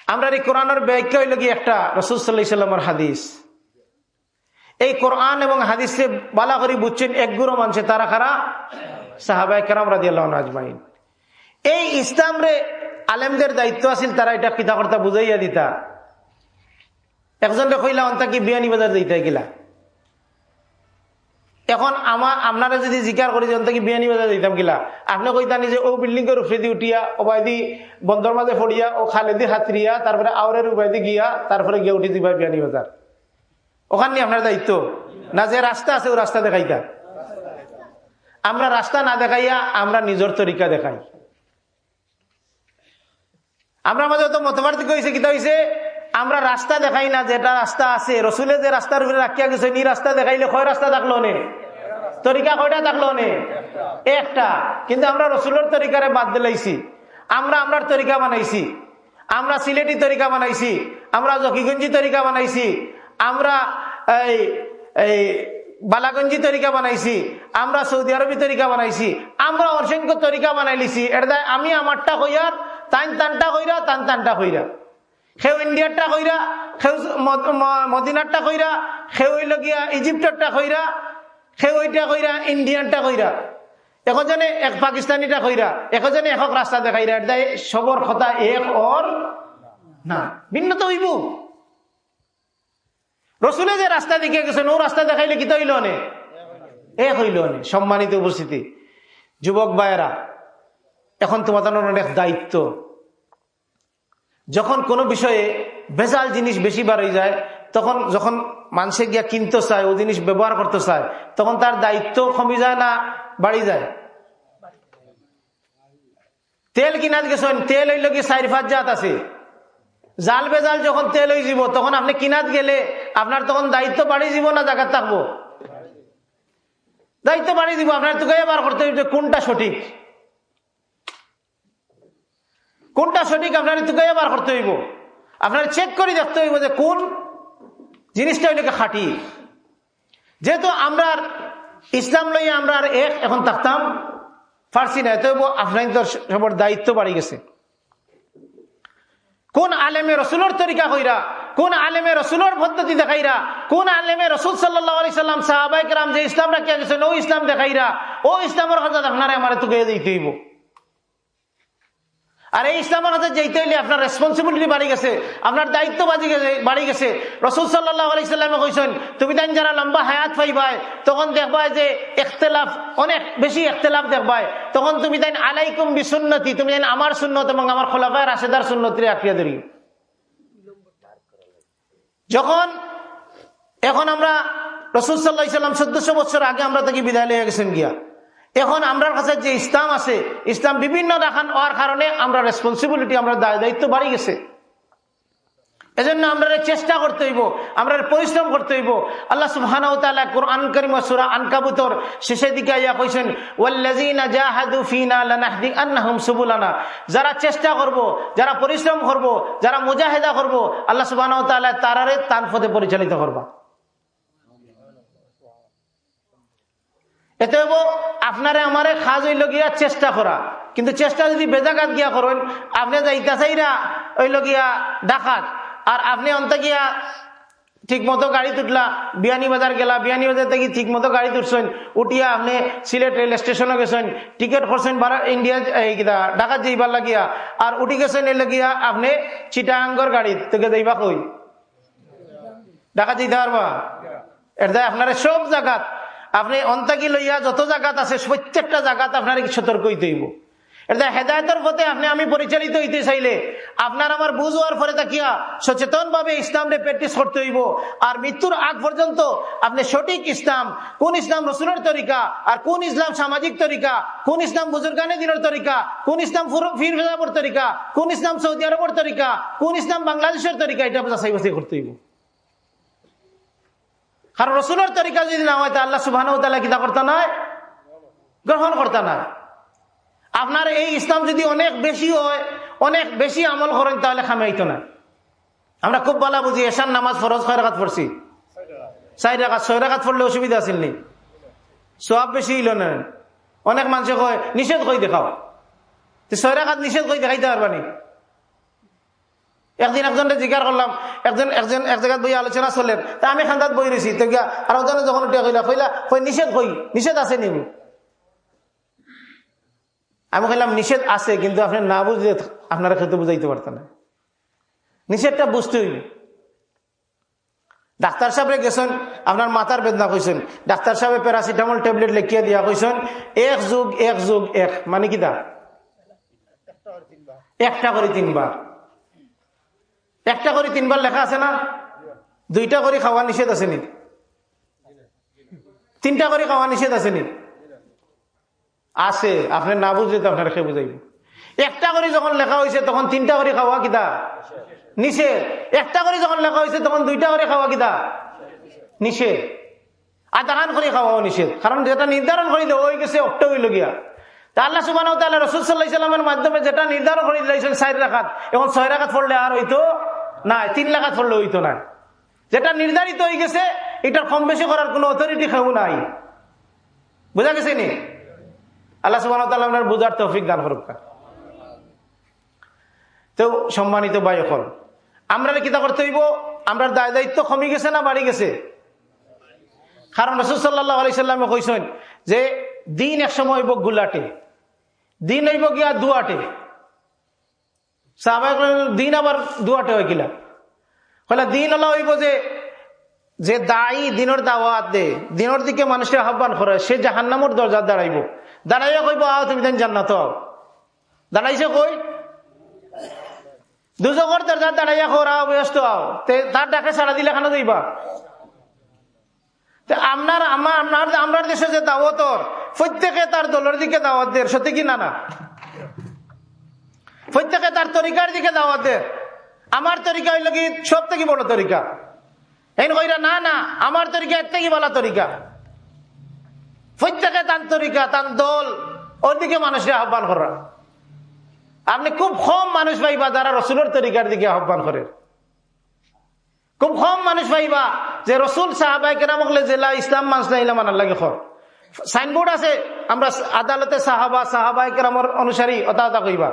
আমরা এই কোরআনের ব্যাখ্যা হইল গিয়ে একটা, রসুল সাল্লাহিসাল্লামের হাদিস। এই কোরআন এবং হাদিসে বালা করি বুঝছেন, এক গুরু মানছে তারা খারা সাহাবাই কেরাম রাজি আল্লাহ আজমাইন। এই ইসলাম রে আলেমদের দায়িত্ব আছিল, তারা এটা পিতা কর্তা বুঝাইয়া দিতা। একজনকে কইলা, অন্তা কি বিয়ানি বাজার দিতে গেলা? এখন আমার আপনারা যদি জিকার করি অন্ত কি বিয়ানি বাজার দিতাম গিলা? আপনি কইতানি যে, ও বিল্ডিং এর উপরে দিয়ে উঠিয়া ওবাইদি বন্দর মাঝে ফড়িয়া ও খালেদি হাতরিয়া তারপরে আউরের উপায়দি গিয়া, তারপরে গিয়ে উঠি দিবা বিয়ানি বাজার। ওখানে আপনার দায়িত্ব। না যে রাস্তা আছে, ও রাস্তা দেখাইতা। আমরা রাস্তা না দেখাইয়া আমরা নিজের তরিকা দেখাই। আমরা মাঝে তো মতপার্থক্য হয়েছে কিতা হয়েছে আমরা রাস্তা দেখাই না, যেটা রাস্তা আছে। রসুলে যে রাস্তার উপরে রাখিয়া গেছে নি রাস্তা দেখাইলে কয় রাস্তা থাকল নে? তরিকা কয়টা থাকল নে? একটা। কিন্তু আমরা রসুলের তরিকারে বাদ দিলাইছি। আমরা আমরার তরিকা বানাইছি। আমরা সিলেটি তরিকা বানাইছি। আমরা জকিগঞ্জি তরিকা বানাইছি। আমরা এই এই বালাগঞ্জি তরিকা বানাইছি, আমরা সৌদি আরবি তরিকা বানাইছি, আমরা অসংখ্য তরিকা বানাই লিছি এটা আমি আমারটা কইয়ার তান তানটা কইরা তান তানটা কইরা সেও ইন্ডিয়ারটা কইরা সেও মদিনারটা কইরা সেও হইল গিয়া ইজিপ্টরটা কইরা সেও ওইটা কইরা ইন্ডিয়ানটা কইরা একজনে এক পাকিস্তানিটা কইরা একজনে একক রাস্তা দেখাইরা। সবর কথা এক অর না। ভিন্ন তো হইব। রসুলে যে রাস্তা দিকে গেছেন ও রাস্তা দেখাইলে কি তো হইল নে এক হইল নে সম্মানিত উপস্থিতি। যুবক ভাইয়েরা, এখন তোমাদের অনেক দায়িত্ব। যখন কোনো বিষয়ে ভেজাল জিনিস বেশি হয়ে যায়, তখন যখন মানুষে গিয়া কিনতে চায়, ও জিনিস ব্যবহার করতে চায়, তখন তার দায়িত্ব কমে যায় না বাড়ি যায়? তেল কিনাত গেছেন তেল হইল কি চারি জাত আছে। জাল বেজাল যখন তেল হয়ে যাব, তখন আপনি কিনাত গেলে আপনার তখন দায়িত্ব বাড়ি যাব না জায়গার থাকব? দায়িত্ব বাড়ি দিব আপনার তোকে বার করতে হবে কোনটা সঠিক? কোনটা সঠিক আপনার তোকে বার করতে হইব? আপনার চেক করে দেখতে হইব যে কোন জিনিসটা হইলে খাটি। যেহেতু আমরা ইসলাম লইয়া আমরা এক, এখন থাকতাম, ফার্সি নাই তো আপনার দায়িত্ব বাড়ি গেছে। কোন আলেমে রসুলোর তরিকা হইরা, কোন আলেমে রসুলোর পদ্ধতি দেখাইরা, কোন আলেমে রসুল সাল্লাম সাহাবাইক রাম যে ইসলাম রাখিয়া গেছেন, ও ইসলাম দেখাইরা, ও ইসলামের কথা আপনারা আমার তুকে দিতে হইব। আর এই ইসলামের হাতে যেতে হইলে আপনার রেসপন্সিবিলিটি বাড়ি গেছে, আপনার দায়িত্ব বাজি গেছে, বাড়ি গেছে। রসুল সাল্লাহ আলাইসাল্লামে কইছেন, তুমি তাই যারা লম্বা হায়াত পাইবাই, তখন দেখবাই যে এখতেলাফ অনেক বেশি এখতেলাফ দেখবাই। তখন তুমি তাই আলাইকুম বিসুন্নতি, তুমি তাই আমার সুন্নত এবং আমার খোলাফায় রাশেদার সুন্নতির আক্রিয়া ধরি। যখন, এখন আমরা রসুল সাল্লাহ ইসলাম চোদ্দশো বছর আগে আমরা তাকে বিদায় লিয়ে গেছেন গিয়া। এখন আমরা কাছে যে ইসলাম আছে, ইসলাম বিভিন্ন দেখান হওয়ার কারণে আমরা রেসপন্সিবিলিটি আমরা দায়িত্ব বাড়ি গেছে। এজন্য আমরা চেষ্টা করতে হইব, আমরা পরিশ্রম করতে হইব। আল্লাহ সুবহান কোরআন করিম সুরা আনকাবুতর শেষের দিকে আইয়া কইছেন সুবুলানা। যারা চেষ্টা করব, যারা পরিশ্রম করব, যারা মুজাহিদা করব, আল্লাহ তাআলা তারারে তার পথে পরিচালিত করবা। এতে আপনারে আমারে খাজ হইল গিয়া চেষ্টা করা। কিন্তু চেষ্টা যদি বেজাগাত গিয়া করেন, আপনি যাইতা চাইরা হইল গিয়া ডাকাত, আর আপনি অন্ত গিয়া ঠিক মতো গাড়ি তুটলা, বিয়ানি বাজার গেলা, বিয়ানি বাজার থেকে ঠিক মতো গাড়ি তুটছেন, উঠিয়া আপনি সিলেট রেল স্টেশনে গেছেন, টিকিট করছেন ইন্ডিয়া কিনা ঢাকাত যাইবার লাগিয়া, আর উঠি গেছেন এ লাগিয়া আপনি চিটাঙ্গর গাড়ি থেকে যাইবা কই? ঢাকা যাইতে পারবা? এটা আপনার সব জায়গাত আপনি অন্তাকি লইয়া যত জায়গাত আছে, প্রত্যেকটা জায়গাত আপনার সতর্ক হইতে হইব? এটা হেদায়তের পথে আপনি, আমি পরিচালিত হইতে চাইলে আপনার আমার বুঝ হওয়ার পরে তাকিয়া সচেতন ভাবে ইসলামে প্র্যাকটিস করতে হইব। আর মৃত্যুর আগ পর্যন্ত আপনি সঠিক ইসলাম, কোন ইসলাম রসুলের তরিকা, আর কোন ইসলাম সামাজিক তরিকা, কোন ইসলাম বুজুর্গানে দিনের তরিকা, কোন ইসলাম ফির তরিকা, কোন ইসলাম সৌদি আরবের তরিকা, কোন ইসলাম বাংলাদেশের তরিকা, এটা যাচাই বাছাই করতে হইব। কারণ রসুলের তরিকা যদি না হয় আল্লাহ সুবাহ কিতা করতে নয় গ্রহণ করতে নয় আপনার এই ইসলাম যদি অনেক বেশি হয়, অনেক বেশি আমল করেন, তাহলে খামাইতো না। আমরা খুব বলা বুঝি এসার নামাজ ফরজ ছয় রাখাত পড়ছি? চার রাখাত ছয় রাখাত পড়লে অসুবিধা আছিল নি? সব বেশি ইল না। অনেক মানুষে কয়, নিষেধ করে দেখাও? ছয় রাখাত নিষেধ করে দেখাইতে পারবানি একদিন একজনকে জিজ্ঞাসা করলাম, একজন একজন, এক জায়গায় বই আলোচনা চলেন তা আমি খান্দাত বই রয়েছি তো গিয়া আর একজনে যখন উঠিয়া কইলা কইলা, কই নিষেধ কই? নিষেধ আছে নি আমি কইলাম, নিষেধ আছে, কিন্তু আপনি না বুঝলে আপনারা খেতে বুঝাইতে পারতেন নিষেধটা বুঝতে হইব। ডাক্তার সাহেব গেছেন, আপনার মাথার বেদনা কইছেন। ডাক্তার সাহেব প্যারাসিটামল ট্যাবলেট লেখিয়া দিয়া কইছেন, এক যুগ এক যুগ, এক মানে কি দা একটা করে তিনবার। একটা করে তিনবার লেখা আছে না? দুইটা করে খাওয়া নিষেধ আছে নি? তিনটা করে খাওয়া নিষেধ আছে নি? আছে। আপনি না বুঝলে তো আপনার সে বুঝাইব। একটা করে যখন লেখা হয়েছে তখন তিনটা করে খাওয়া কিতা? নিষেধ। একটা করে যখন লেখা হয়েছে তখন দুইটা করে খাওয়া কিতা? নিষেধ। আর দাহান করে খাওয়াও নিষেধ। কারণ যেটা নির্ধারণ করে দেওয়া হয়ে গেছে অক্ট হইল গিয়া। আল্লাহ সুবাহ রসুল সাল্লাহ সাল্লামের মাধ্যমে যেটা নির্ধারণ করে দিয়েছেন, চার রাখাত এখন ছয় রাখাত পড়লে আর হইতো না, তিন লাখাত পড়লে হইতো না। যেটা নির্ধারিত হয়ে গেছে, এটার কম বেশি করার কোন অথরিটি খাও নাই। বুঝা গেছে নি? আল্লাহ সুবাহ আপনার বুঝার তৌফিক দান করুক। তো সম্মানিত ভাই হল আমরা কিতা করতে হইব আমরা দায় দায়িত্ব কমে গেছে না বাড়ি গেছে? কারণ রসুল্লাহ আলাইসাল্লামে কইসেন যে, দিন এক সময় হইব গুলাটে, দিন হইব গিয়া দুয়াটে। সাহাবাহ দিন আবার দুয়াটে হয়ে গিলা। হলে দিন হলো হইব যে যে দায়ী দিনের দাওয়াত দে, দিনের দিকে মানুষের আহ্বান করে, সে জাহান্নামর দরজা দাঁড়াইব। দাঁড়াইয়া কইব, আহ, তুমি দেন জান্নাত দাঁড়াইছে কই? দুজকর দরজা দাঁড়াইয়া খোরা ব্যস্ত আও তার ডাকে সারা দিলে খানা দিবা আপনার আমার আপনার দেশে যে দাওয়াতর, প্রত্যেকে তার দলের দিকে দাওয়াত দেয়, সত্যি কি না না? প্রত্যেকে তার তরিকার দিকে দাওয়াত দেয় আমার তরিকা হইল কি, সব থেকে বড় তরিকা। এই কইরা, না না, আমার তরিকা এর থেকে বলা তরিকা। প্রত্যেকে তার তরিকা, তার দল ওর দিকে মানুষের আহ্বান করা। আপনি খুব কম মানুষ পাইবা যারা রসুলের তরিকার দিকে আহ্বান করে। খুব কম মানুষ পাইবা যে রসুল সাহাবাই কেরামকলে জেলা ইসলাম মানসলা ইলাম আনার লাগে খর। সাইনবোর্ড আছে, আমরা আদালতে সাহাবা সাহাবাই কেরামর অনুসারী অতা কইবা।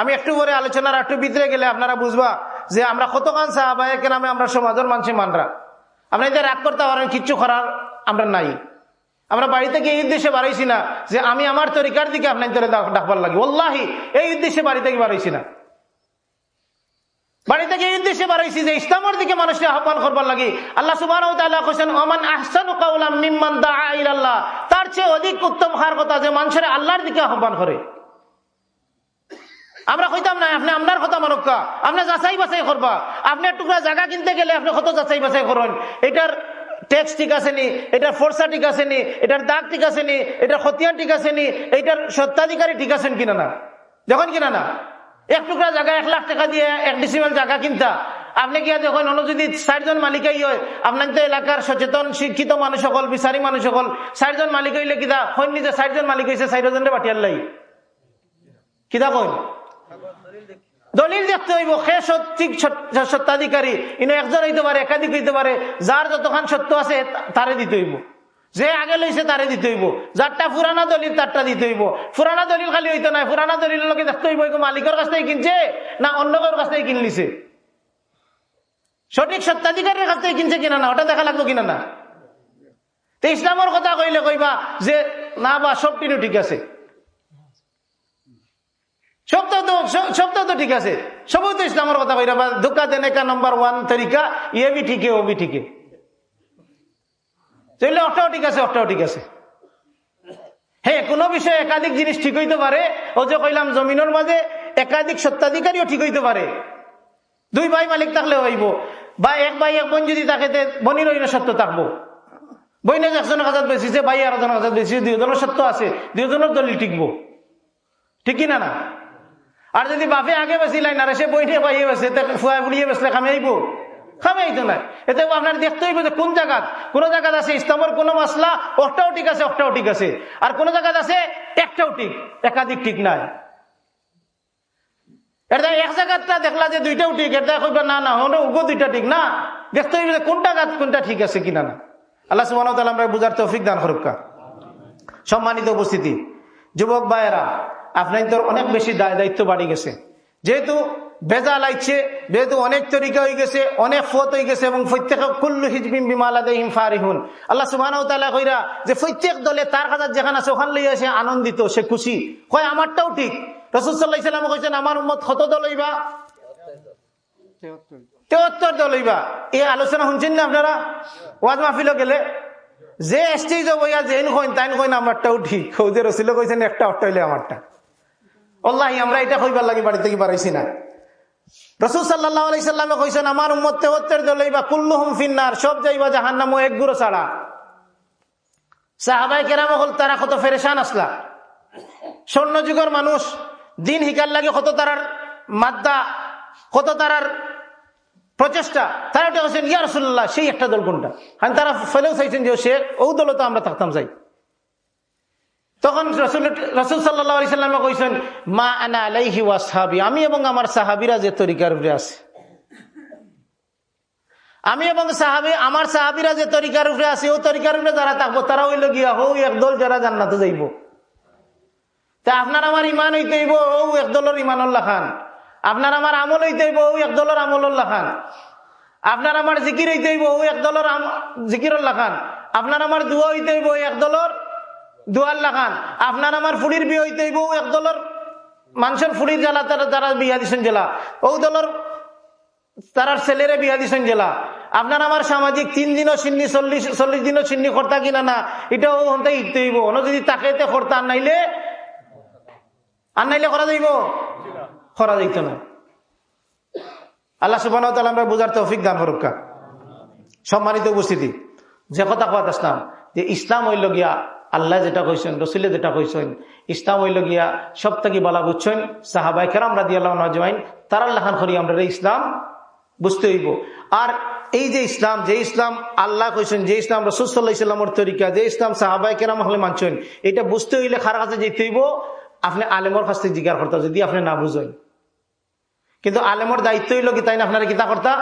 আমি একটু পরে আলোচনার একটু ভিতরে গেলে আপনারা বুঝবা যে আমরা কতক্ষণ সাহাবাই নামে আমরা সমাজের মানুষ মানরা আমরা এদের রাগ করতে পারেন, কিচ্ছু করার আমরা নাই। আমরা বাড়ি থেকে এই উদ্দেশ্যে বাড়াইছি না যে আমি আমার তরিকার দিকে আপনার ডাকবার লাগে। ওল্লাহি, এই উদ্দেশ্যে বাড়ি থেকে বাড়াইছি না। বাড়ি থেকে এই উদ্দেশ্যে বাড়াইছি যে ইসলামের দিকে মানুষকে আহ্বান করবার লাগে। আল্লাহ সুবাহ ওমান আহসান আল্লাহ তার চেয়ে অধিক উত্তম হার কথা যে মানুষের আল্লাহর দিকে আহ্বান করে। আমরা কইতাম না, আপনি আপনার কথা মানক্কা আপনি যাচাই বাছাই করবা। আপনি টুকরা জায়গা কিনতে গেলে আপনি কত যাচাই বাছাই করেন? এটার ট্যাক্স ঠিক আছে নি? এটার ফোরসা ঠিক আছে নি? এটার দাগ ঠিক আছে নি? এটার খতিয়ান ঠিক আছে নি? এটার সত্তাধিকারী ঠিক আছেন কিনা না? যখন কিনা না? এক টুকরা জায়গা এক লাখ টাকা দিয়ে এক ডিসিমেল জায়গা কিনতা। আপনি গিয়া যখন অন্য যদি চারজন মালিকাই হয়, আপনার তো এলাকার সচেতন, শিক্ষিত মানুষ সকল, বিচারী মানুষ সকল চারজন মালিক হইলে কিতা হইন নিজে চারজন মালিক হয়েছে চারজনের বাটিয়ার লাই। কিতা কইন? দলিল দেখতে হইব সে সঠিক সত্তাধিকারী ইনো একজন হইতে পারে, একাধিক হইতে পারে, যার যতক্ষণ সত্য আছে তারে দিতে হইব। যে আগে লইছে, তারে দিতে হইব। যারটা পুরানা দলিল, তারটা দিতে হইব। পুরানা দলিল খালি হইতো না পুরানা দলিলের লোকে দেখতে হইব মালিকের কাছ থেকে কিনছে, না অন্য কারোর কাছ থেকে কিনলিছে? সঠিক সত্তাধিকারের কাছ থেকে কিনছে কিনা না? ওটা দেখা লাগবো কিনা না? তো ইসলামের কথা কইলে কইবা যে, না বা, সব টিনু ঠিক আছে। সবটাও তো ঠিক আছে। সবই তো ইসলামের কথা কইরা ধোকা দেনে কা নাম্বার ওয়ান তরিকা ইয়ে বি ঠিকে ও বি ঠিকে। চললে অটাও ঠিক আছে, অটাও ঠিক আছে। হ্যাঁ কোন বিষয়ে একাধিক জিনিস ঠিক হইতে পারে, ও যে কইলাম জমিনের মাঝে একাধিক সত্তাধিকারীও ঠিক হইতে পারে। দুই ভাই মালিক থাকলে হইব। বা এক ভাই, এক বোন যদি থাকে বনির ওই সত্য থাকব। বইনে একজনের কাছে বেশিছে ভাই আর একজনের কাছে বেশি, দুজনের সত্য আছে, দুজনের দলিল টিকবো। ঠিক না না? আর যদি বাপে আগে বেশি লাইন আর সে বইনে পাইয়ে বেছে ফুয়া ফুড়িয়ে বেসলে না হইব যে কোন কোন আছে আছে ঠিক আছে। আর কোন আছে এটা জায়গাটা দেখলা যে দুইটাও ঠিক এটা না না দুইটা ঠিক না। দেখতে হইবে কোনটা গাছ কোনটা ঠিক আছে কিনা না। আল্লাহ সুবাহ আমরা বুঝার তৌফিক দান সম্মানিত উপস্থিতি, যুবক ভাইয়েরা আপনার তোর অনেক বেশি দায়িত্ব বাড়ি গেছে। যেহেতু বেজা লাইছে যেহেতু অনেক তরিকা হয়ে গেছে অনেক ফত হয়ে গেছে এবং প্রত্যেক কুল্লু হিজবিম বিমালাদিম ফারিহুন। আল্লাহ সুবাহ কইরা যে প্রত্যেক দলে তার কাছে যেখানে আছে ওখান লইয়া সে আনন্দিত সে খুশি। কয় আমারটাও ঠিক। রসুল্লাহ ইসলাম কইছেন আমার উম্মত কত দল হইবা? তেহত্তর। দল হইবা। এই আলোচনা শুনছেন না আপনারা? ওয়াজ মাহফিল গেলে। যে স্টেজ বইয়া যেন কইন তাইন কইন আমারটাও ঠিক। যে রসিল কইছেন একটা অট্ট হইলে আমারটা। অল্লাহ আমরা এটা কইবার লাগে বাড়ি থেকে বাড়াইছি না। রসুল সাল্লাহ আলাইসাল্লামে কইছেন, আমার উম্মত তেহত্তর দল হইবা কুল্লুহুম ফিন্নার, সব যাইবা জাহান নাম এক গুরো ছাড়া। সাহাবাই কেরাম হল, তারা কত ফেরেশান আসলা। স্বর্ণ যুগের মানুষ, দিন হিকার লাগে কত তারার মাদ্দা, কত তারার প্রচেষ্টা, তারা ওটা ইয়া রসুল্লাহ সেই একটা দল কোনটা? কারণ তারা ফেলেও চাইছেন যে, সে ও দল তো আমরা থাকতাম, যাই। তখন রসুল রসুল সাল্লাহ কইছেন, মা আনা আলাইহি ওয়া সাহাবি আমি এবং আমার সাহাবিরা যে তরিকার উপরে আছে। আমি এবং সাহাবি, আমার সাহাবিরা যে তরিকার উপরে আছে, ও তরিকার উপরে যারা থাকব তারা হইল গিয়া হৌ একদল যারা জান্নাতে যাইব। তা আপনার আমার ইমান হইতে হইব ও একদলের ইমানুল্লাহ খান। আপনার আমার আমল হইতে হইব ও একদলের আমলুল্লাহ খান। আপনার আমার জিকির হইতে হইব ও একদলের জিকিরুল্লাহ খান। আপনার আমার দুয়া হইতে হইব একদলের দুয়াল্লাহ খান আপনার আমার ফুড়ির বিয়ে হইতে হইব, ও একদলের মানুষের ফুড়ির জ্বালা তারা যারা বিয়া দিচ্ছেন জেলা, ও দলের তারার ছেলেরে বিয়া দিচ্ছেন জেলা। আপনার আমার সামাজিক তিন দিনও চিন্নি চল্লিশ চল্লিশ দিনও চিন্নি খরতা কিনা না এটাও হতে ইতে হইব। অন্য যদি তাকে খরতা আর নাইলে আর করা যাইব? করা যাইত না। আল্লাহ সুবাহ আমরা বুঝার তৌফিক দান হরক্কা সম্মানিত উপস্থিতি, যে কথা কথা আসলাম, যে ইসলাম হইল গিয়া আল্লাহ যেটা কইছেন, রসুলে যেটা কইছেন, ইসলাম হইল গিয়া সব থেকে বলা বুঝছেন সাহাবাই কেরাম রাদি আল্লাহ নজমাইন তার আল্লাহান করি আমরা ইসলাম বুঝতে হইব। আর এই যে ইসলাম যে ইসলাম আল্লাহ কইছেন, যে ইসলাম রসুল্লাহ ইসলামর তরিকা, যে ইসলাম সাহাবাই কেরাম হলে মানছেন, এটা বুঝতে হইলে খার কাছে যেতে হইব? আপনি আলেমর কাছ থেকে জিজ্ঞাসা করতে যদি আপনি না বুঝেন। কিন্তু আলেমর দায়িত্ব হইল কি তাই না? আপনার কিতা করতা?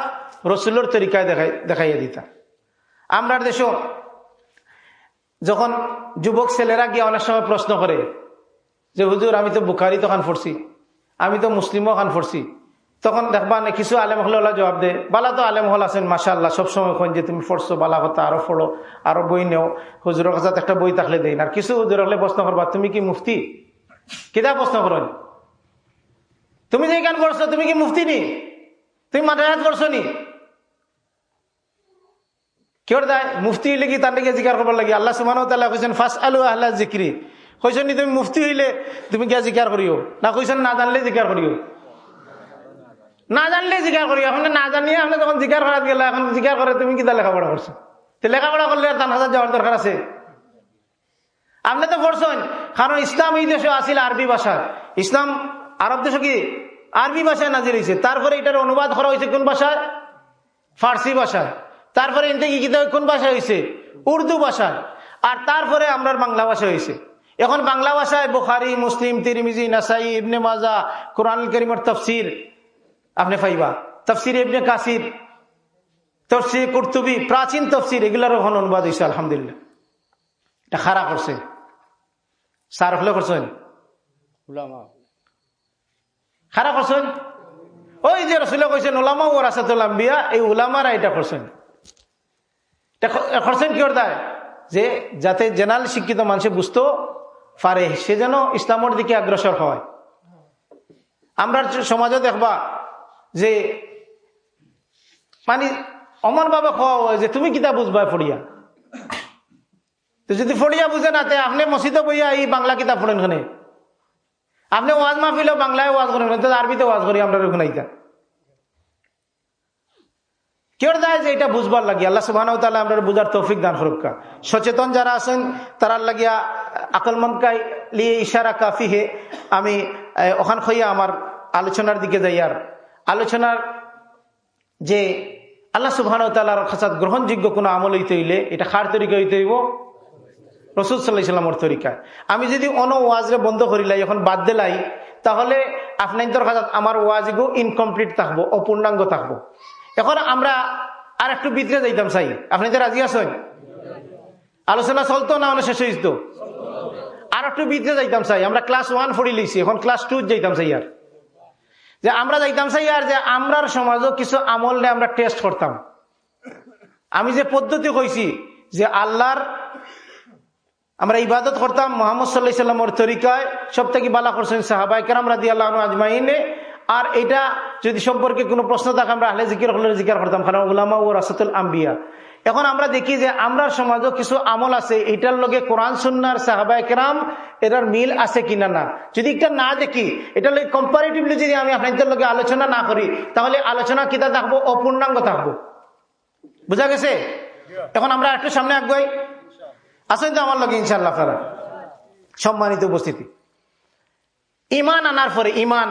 রসুল্লোর তরিকায় দেখাই দেখাইয়া দিতা। আমরা দেশ যখন যুবক ছেলেরা গিয়ে অনেক সময় প্রশ্ন করে, যে হুজুর, আমি তো বুখারি তো খান পড়ছি, আমি তো মুসলিমও খান পড়ছি। তখন দেখবা না কিছু আলেম হলে ওলা জবাব দে বালা তো আলেম হল আছেন মাসা আল্লাহ সবসময় কোন যে তুমি পড়ছো, বালা কথা, আরও পড়ো, আরও বই নেও। হুজুরের কাছে একটা বই থাকলে দেই আর কিছু হুজুর হলে প্রশ্ন করবা, তুমি কি মুফতি? কেটা প্রশ্ন করেন? তুমি যে গান করছ, তুমি কি মুফতি নি? তুমি মাদ্রাসাত করছ নি? কেউ দেয় মুফতি হইলে কি তার জিকার করবার লাগে? আল্লাহ সুমান কৈছেন ফার্স্ট আলু আল্লাহ জিক্রি কইছেন তুমি মুফতি হইলে তুমি গিয়া জিকার করিও না কইছেন না জানলে জিকার করিও না জানলে জিকার করিও এখন না জানিয়ে আপনি যখন জিকার করাত গেলে। এখন জিকার করে তুমি কিতা লেখাপড়া করছ তো লেখাপড়া করলে তার হাজার যাওয়ার দরকার আছে। আপনি তো পড়ছেন কারণ ইসলাম এই দেশে আসিল আরবি ভাষা। ইসলাম আরব দেশ কি আরবি ভাষায় নাজির হয়েছে তারপরে এটার অনুবাদ করা হয়েছে কোন ভাষায় ফার্সি ভাষায় তারপরে এনতে কি কোন ভাষা হয়েছে উর্দু ভাষায় আর তারপরে আমরা বাংলা ভাষা হয়েছে এখন বাংলা ভাষায় বুখারি মুসলিম তিরমিজি নাসাই ইবনে মাজা কোরআন করিমর তফসির আপনি পাইবা। তফসির ইবনে কাসির তফসির কুর্তুবি প্রাচীন তফসির এগুলার এখন অনুবাদ হয়েছে আলহামদুলিল্লাহ। এটা খারাপ করছে। সার হলে করছেন? খারাপ করছেন? ওই যে রসুল্লাহ কইছেন ওলামা ও রাসাতুল এই ওলামারা এটা করছেন। করছেন কি দেয় যে যাতে জেনারেল শিক্ষিত মানুষে বুঝতে, পারে সে যেন ইসলামের দিকে অগ্রসর হয়। আমরা সমাজে দেখবা যে মানে অমন ভাবে খাওয়া হয় যে, তুমি কিতা বুঝবা ফড়িয়া তো যদি ফড়িয়া বুঝে না, তে আপনি মসজিদে বইয়া এই বাংলা কিতাব পড়েন আপনি ওয়াজ মাহফিলেও বাংলায় ওয়াজ করেন আরবিতে ওয়াজ করি আমরা ওখানে কেউ দেয় যে এটা বুঝবার লাগিয়া, আল্লাহ সুবাহ আমরা বুঝার তৌফিক দান হরক্কা সচেতন যারা আছেন, তারার লাগিয়া আকলমনকাই লিয়ে ইশারা কাফি হে আমি ওখান খইয়া আমার আলোচনার দিকে যাই আর। আলোচনার যে আল্লাহ সুবাহ খাসাদ গ্রহণযোগ্য কোনো আমল হইতে হইলে, এটা খার তরিকা হইতে হইব? রসুল সাল্লাহ ইসলামর আমি যদি অন ওয়াজরে বন্ধ করিলাই এখন বাদ দিলাই তাহলে আপনার কাছে আমার ওয়াজগু ইনকমপ্লিট থাকব, অপূর্ণাঙ্গ থাকব। এখন আমরা আর একটু ভিতরে যাইতাম চাই আপনি তো রাজি আছেন? আলোচনা চলতো না অনেক শেষ হইতো আর একটু ভিতরে যাইতাম চাই আমরা ক্লাস ওয়ান ফড়ি লিখছি এখন ক্লাস টু যাইতাম চাই আর। যে আমরা যাইতাম চাই আর যে আমরার সমাজও কিছু আমল নিয়ে আমরা টেস্ট করতাম। আমি যে পদ্ধতি কইছি, যে আল্লাহর আমরা ইবাদত করতাম, মোহাম্মদ সাল্লাহ সাল্লামর তরিকায় সব থেকে বালা করছেন সাহাবাই কেরাম রাদি আল্লাহ আজমাইনে, আর এটা যদি সম্পর্কে কোনো প্রশ্ন থাকে, আমরা আহলে জিকির হলে জিকির করতাম। কারণ উলামা ও রাসাতুল আম্বিয়া। এখন আমরা দেখি যে আমরা সমাজও কিছু আমল আছে, এটার লগে কোরআন সুন্নার সাহাবাই কেরাম, এটার মিল আছে কিনা না? যদি একটা না দেখি, এটা লগে কম্পারেটিভলি যদি আমি আপনাদের লগে আলোচনা না করি, তাহলে আলোচনা কিতা থাকব, অপূর্ণাঙ্গ থাকব। বুঝা গেছে? এখন আমরা একটু সামনে আগাই। আসেন তো আমার লগে ইনশাল্লাহ আপনারা। সম্মানিত উপস্থিতি। ইমান আনার পরে ইমান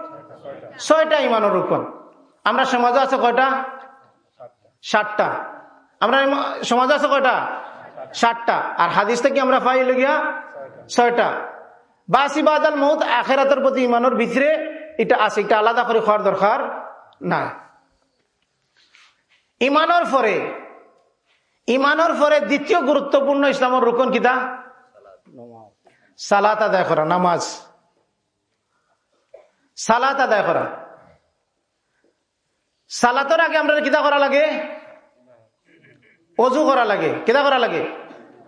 ছয়টা ইমানের রুকন আমরা সমাজে আছে কয়টা? ষাটটা আমরা সমাজে আছে কয়টা? ষাটটা আর হাদিস থেকে আমরা পাই গিয়া? ছয়টা। বাসি বাদাল মৌত আখেরাতের প্রতি ইমানের ভিতরে এটা আছে, এটা আলাদা করে খাওয়ার দরকার না। ইমানের পরে ইমানের পরে দ্বিতীয় গুরুত্বপূর্ণ ইসলামের রুকন কিতা? সালাত আদায় করা, নামাজ। সালাত আদায় করা। সালাতের আগে আমরা কিতা করা লাগে? অজু করা লাগে। কিতা করা লাগে?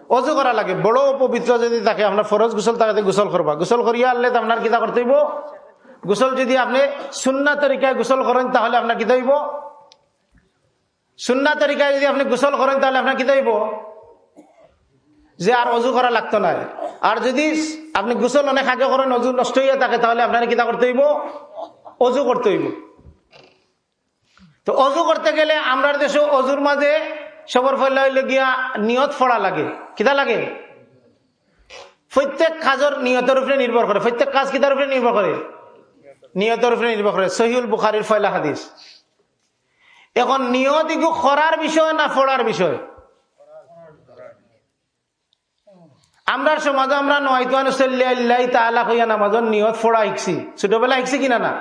অজু করা লাগে। বড় পবিত্র যদি থাকে, আপনার ফরজ গুসল থাকে গুসল করবা। গুসল করিয়া আনলে তো আপনার কিতা করতে হইব? গুসল যদি আপনি সুন্না তরিকায় গুসল করেন, তাহলে আপনার কিতা হইব? সুন্না তরিকায় যদি আপনি গুসল করেন, তাহলে আপনার কিতা হইব? যে আর অজু করা লাগতো না। আর যদি আপনি গুসল অনেক আগে করেন, অজু নষ্ট হইয়া থাকে, তাহলে আপনার কিতা করতে হইব? অজু করতে হইব। তো অজু করতে গেলে আমরা দেশে অজুর মাঝে সবর ফলে হইলে গিয়া নিয়ত ফড়া লাগে। কিতা লাগে? প্রত্যেক কাজর নিয়তের উপরে নির্ভর করে। প্রত্যেক কাজ কিতার উপরে নির্ভর করে? নিয়তের উপরে নির্ভর করে। সহিউল বুখারির ফয়লা হাদিস। এখন নিয়ত ইগু খরার বিষয় না ফড়ার বিষয়? আমরার সমাজে আমরা নয়তানুসল্লাহ তালা হইয়া নামাজন নিয়ত ফোড়া শিখছি ছোটবেলা শিখছি কিনা না?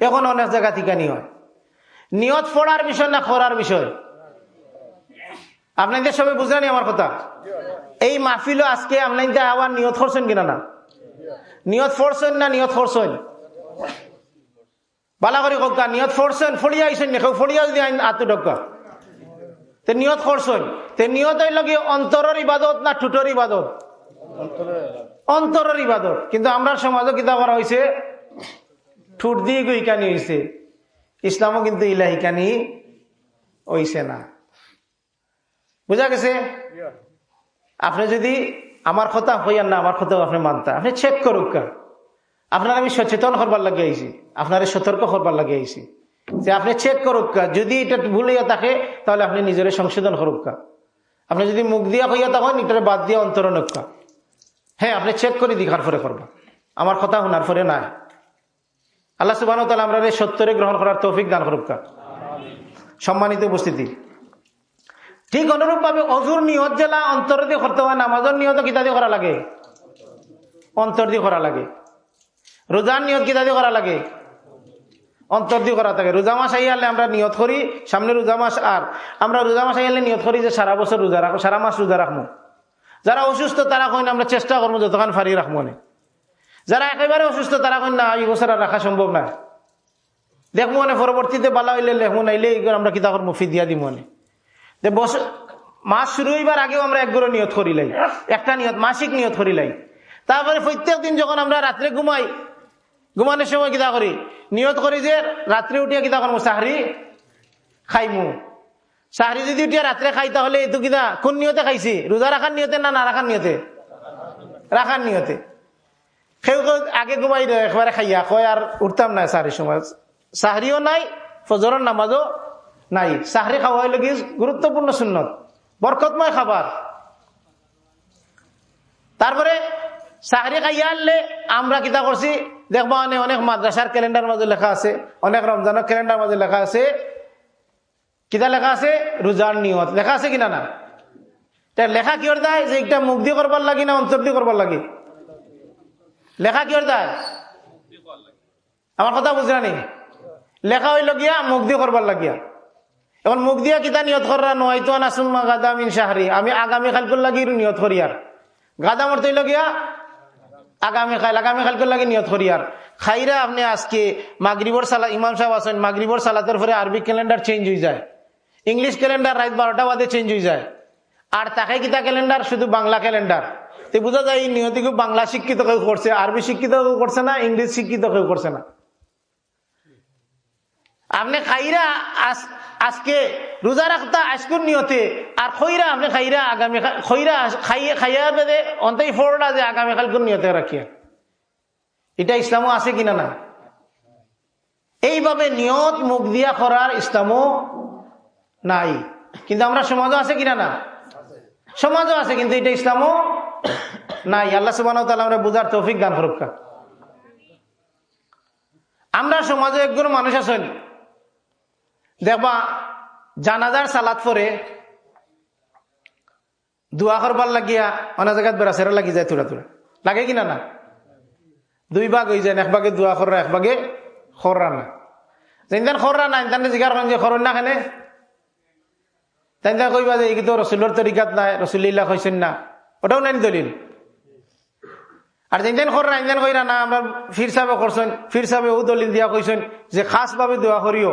এখন অনেক জায়গা থেকে নিয়ত। নিয়ত ফোড়ার বিষয় না খরার বিষয়? আপনাদের সবাই বুঝলেনি আমার কথা? এই মাহফিল আজকে আপনাদের আবার নিয়ত করছেন কিনা না? নিয়ত ফোরছেন না নিয়ত করছেন বালা করে কা, নিয়ত ফোরছেন ফড়িয়া আইসেন না? ফড়িয়া যদি আত্ম ডকা নিয়ত করছেন। তে নিয়ত লগে অন্তরের ইবাদত না ঠুটোর ইবাদত? অন্তরের ইবাদত। কিন্তু আমরা সমাজে কিতা করা হয়েছে ঠুট দিয়ে গইকানি হয়েছে ইসলামও কিন্তু ইলাহিকানি হইছে না। বুঝা গেছে? আপনি যদি আমার কথা হইয়ান না, আমার কথা আপনি মানতা। আপনি চেক করুক আপনার আমি সচেতন করবার লাগে আইছি। আপনার সতর্ক করবার লাগে আইছি। যে আপনি চেক করুক যদি এটা ভুল হইয়া থাকে, তাহলে আপনি নিজের সংশোধন করুক আপনি যদি মুখ দিয়া হইয়া তখন এটার বাদ দিয়া অন্তর নক্কা হ্যাঁ আপনি চেক করে দেখার পরে করবা। আমার কথা শোনার পরে নাই আল্লাহ সুবাহ আমরা সত্যরে গ্রহণ করার তৌফিক দান করুক সম্মানিত উপস্থিতি। ঠিক অনুরূপ ভাবে অজুর নিয়ত জেলা অন্তর দিয়ে করতে হয়, নামাজের নিয়ত কিতা দিয়ে করা লাগে? অন্তর দিয়ে করা লাগে। রোজার নিহত কিতা দিয়ে করা লাগে? অন্তর দিয়ে করা থাকে। রোজা মাস আইয়ালে আমরা নিয়ত করি, সামনে রোজা মাস আর। আমরা রোজা মাস আইয়ালে নিয়ত করি যে সারা বছর রোজা রাখব সারা মাস রোজা রাখব যারা অসুস্থ তারা কইন, আমরা চেষ্টা করব যতক্ষণ ফারি রাখব না যারা একেবারে অসুস্থ তারা কইন, না, এই বছর রাখা সম্ভব না। দেখব মানে পরবর্তীতে বালা হইলে লেখবো নাইলে আমরা কিতা করব ফি দিয়া দিব মনে বছর মাস শুরু হইবার আগেও আমরা একগুলো নিয়ত করিলাই একটা নিয়ত, মাসিক নিয়ত করিলাই তারপরে প্রত্যেক দিন যখন আমরা রাত্রে ঘুমাই ঘুমানোর সময় কিতা করি? নিয়ত করি যে রাত্রে উঠিয়া কিতা করব সাহারি খাইমু সাহারি যদি উঠিয়া রাত্রে খাই, তাহলে এইটো কিনা কোন নিয়তে খাইছি? রোজা রাখার নিয়তে না না রাখার নিয়তে? রাখার নিয়তে। সেও আগে ঘুমাই একবারে খাইয়া কয় আর উঠতাম না সাহারির সময়। সাহারিও নাই ফজরের নামাজও নাই। সাহরি খাওয়া হইলে কি গুরুত্বপূর্ণ সুন্নত। বরকতময় খাবার তারপরে সাহরি খাইয়া আনলে আমরা কিতা করছি দেখবা অনেক অনেক মাদ্রাসার ক্যালেন্ডার মাঝে লেখা আছে, অনেক রমজানের ক্যালেন্ডার মাঝে লেখা আছে। কিতা লেখা আছে? রোজার নিয়ত। লেখা আছে কিনা না? লেখা কিয়র দেয়? যে একটা মুখ দিয়ে করবার লাগে না অন্তর দিয়ে করবার লাগে? লেখা কিয়র দেয়? আমার কথা বুঝলানি লেখা হইল গিয়া মুখ দিয়ে করবার লাগিয়া এখন মুখ দিয়া কিতা নিয়ত করা নয়তো নাসুম্মা গাদা মিন শাহরি আমি আগামী কালকুর লাগি নিয়ত করি আর গাদা মরতে গিয়া আগামী খাইল, আগামী কালকুর লাগি নিয়ত করি আর। খাইরা আপনি আজকে মাগরিবর সালা ইমাম সাহেব আছেন, মাগরিবর সালাতের পরে আরবি ক্যালেন্ডার চেঞ্জ হয়ে যায়। ইংলিশ ক্যালেন্ডার রাত বারোটা বাদে চেঞ্জ হয়ে যায়। আর তাকে কিতা ক্যালেন্ডার? শুধু বাংলা ক্যালেন্ডার। তো বোঝা যায় এই নিয়তি বাংলা শিক্ষিত কেউ করছে, আরবি শিক্ষিত কেউ করছে না, ইংলিশ শিক্ষিত কেউ করছে না। আপনি খাইরা আজকে রোজা রাখতা আজকুর নিয়তে, আর খৈরা আপনি খাইরা আগামী খৈরা খাইয়া বেদে অন্তই ফোরটা যে আগামীকাল কোন নিয়তে রাখিয়া। এটা ইসলামও আছে কিনা না? এইভাবে নিয়ত মুখ দিয়া করার ইসলামও নাই। কিন্তু আমরা সমাজও আছে কিনা না? সমাজও আছে, কিন্তু এটা ইসলামও নাই। আল্লাহ সুবাহ আমরা বুঝার তৌফিক গান ফরক্কা আমরা সমাজে একজন মানুষ আছেন দেখবা, জানাজার সালাদ পরে দোয়া করবার লাগিয়া অনেক জায়গায় বেড়াচেরা লাগি যায় তোরা তোরা লাগে কিনা না দুই ভাগ হয়ে যায়, এক ভাগে দোয়া কররা এক ভাগে খররা না। যেন খররা না ইনতানে জিগার করেন যে খরণ না খানে। তাই কইবা যে এই তো রসুলের তরিকাত নাই রসুল্লাহ কইছেন না। ওটাও নাই দলিল? আর যেন খররা ইনজান কইরা না, আমরা ফির সাহেবে করছেন ফির সাহেবে ও দলিল দিয়া কইছেন যে খাস ভাবে দোয়া করিও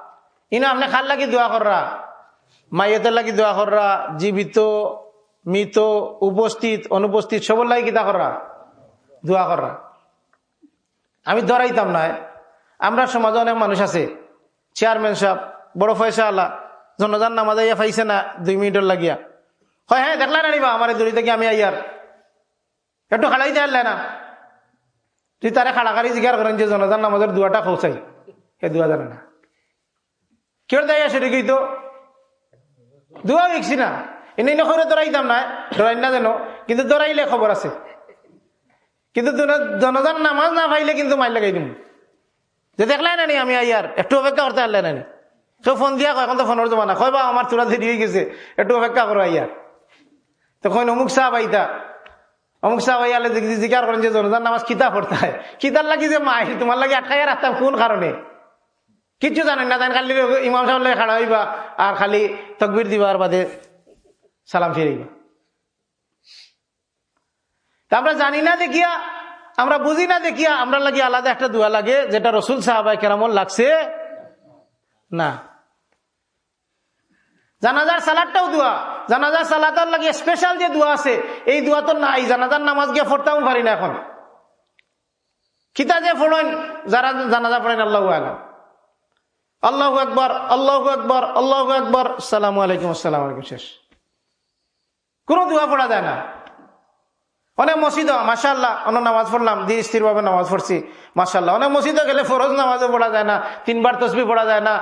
ইনা আপনি খাল লাগি দোয়া কররা? মাইয়েতের লাগি দোয়া কররা? জীবিত, মৃত, উপস্থিত, অনুপস্থিত, সবর লাগে কিতা করা দোয়া করা আমি ধরাইতাম না আমরা সমাজে অনেক মানুষ আছে। চেয়ারম্যান সাহেব, বড় পয়সা আল্লাহ জনজান নামাজ আইয়া পাইছে না, দুই মিনিটের লাগিয়া। হয় হ্যাঁ দেখলা না আমার দূরি থেকে আমি আইয়ার। একটু খাড়াই দেয় না তুই তারে খাড়াখাড়ি জিজ্ঞাসা করেন যে জনজান নামাজের দুয়াটা খৌসাই সে দুয়া জানে না। কেউ দেয় সেটা তো? দুয়া দেখছি না। এনে নখরে দৌড়াইতাম না দৌড়াই না যেন কিন্তু দৌড়াইলে খবর আছে। কিন্তু জনজন নামাজ না পাইলে কিন্তু মাইল লাগাই দিম। যে দেখলাই নানি আমি আইয়ার একটু অপেক্ষা করতে পারলে নানি। সব ফোন দিয়া কয়, এখন তো ফোনের জমা না কয় বা আমার তোরা দেরি হয়ে গেছে। একটু অপেক্ষা করো আইয়ার তখন অমুক সাহ আইতা অমুক সাহ আইয়ালে জিজ্ঞাসা করেন যে জনজান নামাজ কিতা পড়তে হয় কিতার লাগি যে মাই তোমার লাগে আটকাই রাখতাম কোন কারণে কিচ্ছু জানেন না, জানেন খালি ইমাম সাহেব খাড়া হইবা আর খালি তকবির দিবা আর বাদে সালাম ফিরাইবা। আমরা জানি না দেখিয়া, আমরা বুঝি না দেখিয়া, আমরা লাগি আলাদা একটা দোয়া লাগে, যেটা রসুল সাহাবাই কেরামন লাগছে না। জানাজার সালাদটাও দোয়া, জানাজার সালাদার লাগে স্পেশাল যে দোয়া আছে, এই দোয়া তো নাই, জানাজার নামাজ গিয়ে পড়তেও পারি না এখন। খিতা যে ফোড়েন যারা জানাজা পড়েন, আল্লাহ আলম। আল্লাহ একবার আল্লাহ একবার আল্লাহ একবার সালাম আলাইকুম, আসসালাম আলাইকুম, শেষ। কোনো দোয়া পড়া যায় না। অনেক মসজিদ মাসাল্লাহ অনেক নামাজ পড়লাম দিয়ে স্থির ভাবে নামাজ পড়ছি মাসাল্লাহ অনেক মসজিদে গেলে ফরজ নামাজও পড়া যায় না, তিনবার তসবি পড়া যায় না।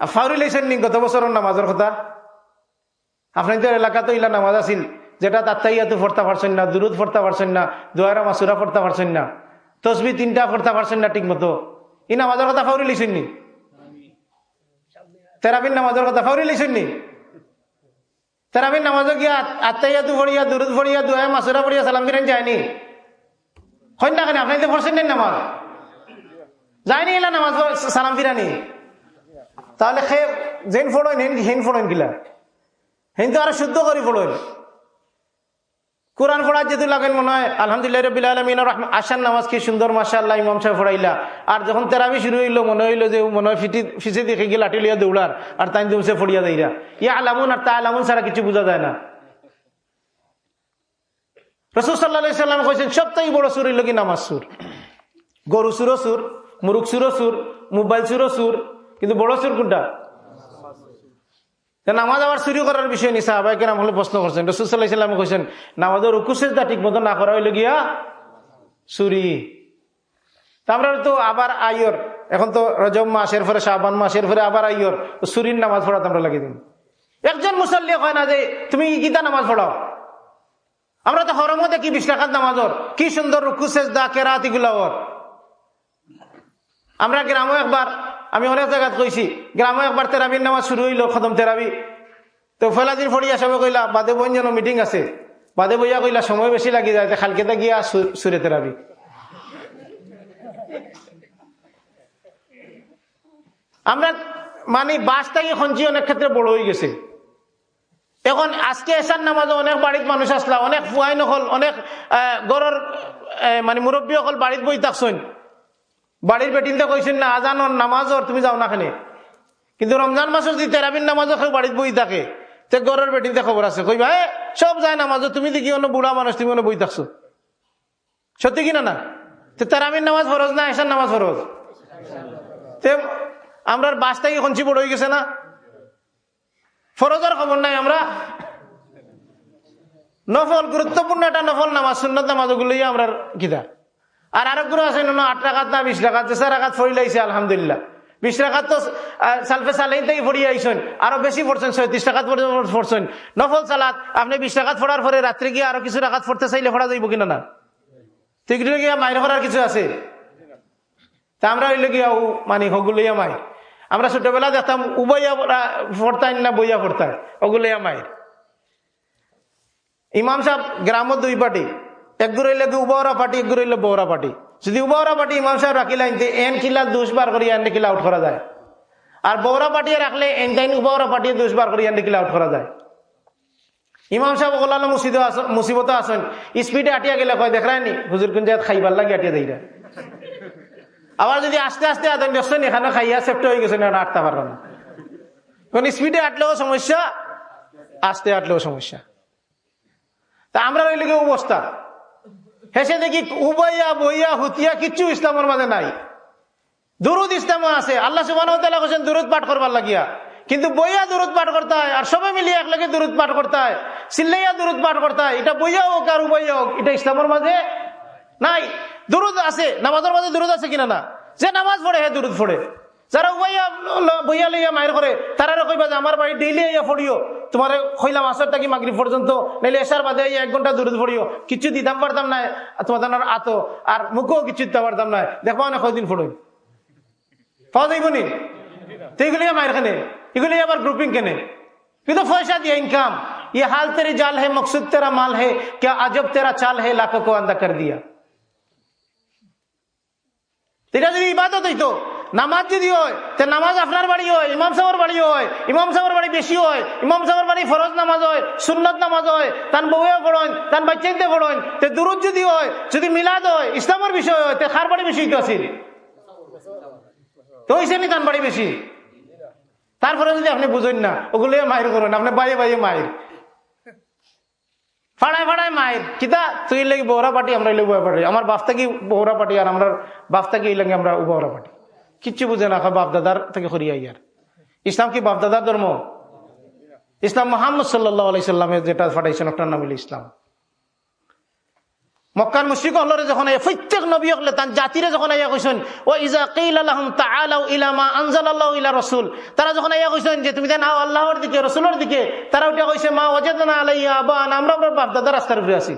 ফাউরি লেছেন নি, গত বছরের নামাজের কথা। আপনাদের এলাকাতে ইলা নামাজ আছিল, যেটা তাত্তাইয়াতে পড়তে পারছেন না, দুরুদ পড়তে পারছেন না, দোয়ারা মাসুরা পড়তে পারছেন না, তসবি তিনটা পড়তে পারছেন না ঠিক মতো এই নামাজের কথা ফাউরি লেছেন নি? তেরাবিন নামাজের কথা ফাউরি লেছেন নি? আমি নামাজে গিয়া আত্মাইয়া দু ফড়িয়া দুরুদ ফড়িয়া দুয়া মাসুরা ফড়িয়া সালাম ফিরেন যায়নি হয় না কেন? আপনি তো পড়ছেন নেন নামাজ? যায়নি এলা নামাজ সালাম ফিরানি তাহলে সে যেন ফোড়েন হেন ফোড়েন গিলা। হেন তো আরও শুদ্ধ করি ফোড়েন। কোরআন পড়ার যেহেতু লাগেন মনে হয়, আলহামদুলিল্লাহ রবিল আলমিন আসার নামাজ কি সুন্দর মাসাল্লাহ ইমাম সাহেব পড়াইলা। আর যখন তেরাবি শুরু হইল, মনে হইল যে মনে হয় ফিটি ফিসে দেখে গিয়ে লাঠি লিয়া দৌড়ার, আর তাই দুমসে ফড়িয়া দেইরা। ইয়া আলামুন আর তা আলামুন ছাড়া কিছু বোঝা যায় না। রসুল সাল্লাহ সাল্লাম কইছেন সবটাই বড় সুর হইল কি নামাজ সুর। গরু সুরো সুর, মুরুখ সুরো সুর, মোবাইল সুরো সুর, কিন্তু বড় সুর কোনটা? নামাজ আবার চুরি করার বিষয় নিয়ে সাহাবাই কেরাম হলে প্রশ্ন করছেন। রসুল্লাহাম কৈছেন নামাজের দা ঠিক মতো না করা হইল গিয়া চুরি। আমরা তো আবার আইয়র, এখন তো রজম মাসের পরে শাহবান মাসের পরে আবার আইয়র চুরির নামাজ পড়াতে আমরা লাগিয়ে দিন একজন মুসল্লি হয় না যে, তুমি গীতা নামাজ পড়াও? আমরা তো হরমও দেখি বিশ টাকার নামাজর, কি সুন্দর রুকু দা কেরাত এগুলা আমরা গ্রামও একবার আমি অনেক জায়গায় কইছি গ্রামে একবার তেরাবির নামাজ শুরু হইল, খতম তেরাবি। তো ফেলাদিন ফড়িয়া সবে কইলা, বাদে বইন যেন মিটিং আছে। বাদে বইয়া কইলা, সময় বেশি লাগি যায় খালকেতে গিয়া সুরে তেরাবি। আমরা মানে বাসটাই খঞ্চি অনেক ক্ষেত্রে বড় হয়ে গেছে। এখন আজকে এসার নামাজে অনেক বাড়ির মানুষ আসলা, অনেক ফুয়াই নকল অনেক গড়ের মানে মুরব্বী অকল বাড়িত বই থাকছেন বাড়ির বেটিনতে কইছেন, না আজানর নামাজর তুমি যাও না খানে কিন্তু রমজান মাসের যদি তেরাবিন নামাজও কেউ বাড়িতে বই থাকে। তে গরের বেটিনতে খবর আছে। কইবা, এ, সব যায় নামাজও তুমি দেখি অন্য বুড়া মানুষ, তুমি অন্য বই থাকছো। সত্যি কিনা না তো তেরাবিন নামাজ ফরজ না এসার নামাজ ফরজ? তে আমরা বাস থেকে খঞ্চি বড় হয়ে গেছে না? ফরজের খবর নাই আমরা। নফল, গুরুত্বপূর্ণ একটা নফল নামাজ, সুন্নত নামাজ ওগুলোই আমরা কিতা আর আরেকগুলো আছে, না আট টাকাত না, বিশ টাকাত যে চার টাকাত ফড়ি লাইছে, আলহামদুলিল্লাহ। বিশ টাকাত তো সালফে সালাইন থেকে ফড়ি আইসেন আরও বেশি পড়ছেন ছয়ত্রিশ টাকাত পড়ছেন নফল সালাত, আপনি বিশ টাকাত ফোড়ার পরে রাত্রে গিয়ে আরও কিছু টাকাত ফোড়তে চাইলে ফোড়া যাইব কিনা না? করার কিছু আছে? তা আমরা হইলে মানে আমরা ছোটবেলা না মায়ের ইমাম সাহেব, গ্রামত দুই পার্টি। একগুর হইলে উবাওরা পার্টি একগুর হইলে বৌরা পার্টি। যদি উবাওরা পার্টি ইমাম সাহেব রাখিলা এন কিলা দুষ বার করি, এন কিলা আউট করা যায়। আর বৌরা পার্টি রাখলে এন তাইন উবাওরা পার্টি দুষ বার করি, এন কিলা আউট করা যায়। ইমাম সাহেব ওলানো মুসিদ মুসিবত আসেন। স্পিডে আটিয়া গেলে কয় দেখায়নি হুজুর কোন জায়গায় খাইবার লাগে আটিয়া দেয় আবার যদি আস্তে আস্তে আদেন, দেখছেন, এখানে খাইয়া সেপ্ট হয়ে গেছে, না আটতে পারবে না। কারণ স্পিডে আটলেও সমস্যা, আস্তে আটলেও সমস্যা। তা আমরা রইলে কি অবস্থা? হেসে দেখি উবাইয়া, বইয়া, হুতিয়া, কিচ্ছু ইসলামের মাঝে নাই। দুরুদ ইসলাম আছে। আল্লাহ সুবাহ কোন দুরুদ পাঠ করবার লাগিয়া। কিন্তু বইয়া দূরত পাঠ করতে হয়, আর সবাই মিলিয়ে একলাগে দূরত পাঠ করতে হয়। সিল্লাইয়া দূরত পাঠ করতে হয়। এটা বইয়া হোক আর উবাইয়া হোক, এটা ইসলামের মাঝে নাই। দূরত আছে। নামাজের মাঝে দূরত আছে কিনা না? যে নামাজ পড়ে, হে দূরত পড়ে। যারা উবাইয়া বইয়া লইয়া মায়ের করে তারা কইবা যে আমার বাড়ি ডেইলি ইয়া ফড়িও তোমার খইলাম আসর থাকি মাগরি পর্যন্ত নাইলে এসার বাদে এক ঘন্টা দূরত পড়িও কিছু দিতাম পারতাম না তোমার আতো আর মুখও কিছু দিতে পারতাম না দেখো না কয়দিন ফড়ই পাওয়া যাইব নি তো এগুলি মায়ের খানে এগুলি আবার গ্রুপিং কেনে কিন্তু পয়সা দিয়ে ইনকাম ये हाल तेरी जाल है मकसूद तेरा माल है क्या अजब तेरा चाल है लाखों को अंदा कर दिया এটা যদি ইবাদত হইতো নামাজ যদি হয়, তে নামাজ আপনার বাড়ি হয়, ইমাম সাহর বাড়ি হয়, ইমাম সাহর বাড়ি বেশি হয়, ইমাম সাহর বাড়ি ফরজ নামাজ হয়, সুন্নত নামাজ হয়, তান বউয়ে পড়েন, তান বাচ্চাইতে পড়েন, তে দূরত যদি হয়, যদি মিলাদ হয়, ইসলামের বিষয় হয়, তে খার বাড়ি বেশি তো আছিল তো হয়েছে নি তান বাড়ি বেশি? তারপরে যদি আপনি বুঝেন না, ওগুলো মায়ের করেন, আপনি বাইরে বাইরে মায়ের ফাড়ায় ফাড়ায় মায়ের কিতা? তুই লাগি বহরা পাটি আমরা বহরা পাটি আমার বাপ থাকি বহরা আর আমরা বাপ থাকি আমরা বহরা পাটি কিচ্ছু বুঝে না বাপ দাদার থেকে করিয়া ইয়ার ইসলাম কি বাপ দাদার ধর্ম? ইসলাম মোহাম্মদ সাল্লাহ যেটা ফাটাইছেন ওটার নাম হইল ইসলাম। মক্কার মুশরিক হলরে যখন প্রত্যেক নবী হলে তার জাতিরে যখন আইয়া কইছেন ও ইজা কিল আলহাম তাআলাউ ইলা মা ইলা তারা যখন আইয়া কইছেন যে, তুমি দেন আল্লাহর দিকে, রাসূলের দিকে তারা ওটা কইছে, মা ওয়াজাদনা আলাইয়া আবান আমরা আমরা বাপ দাদার রাস্তার উপরে আছি।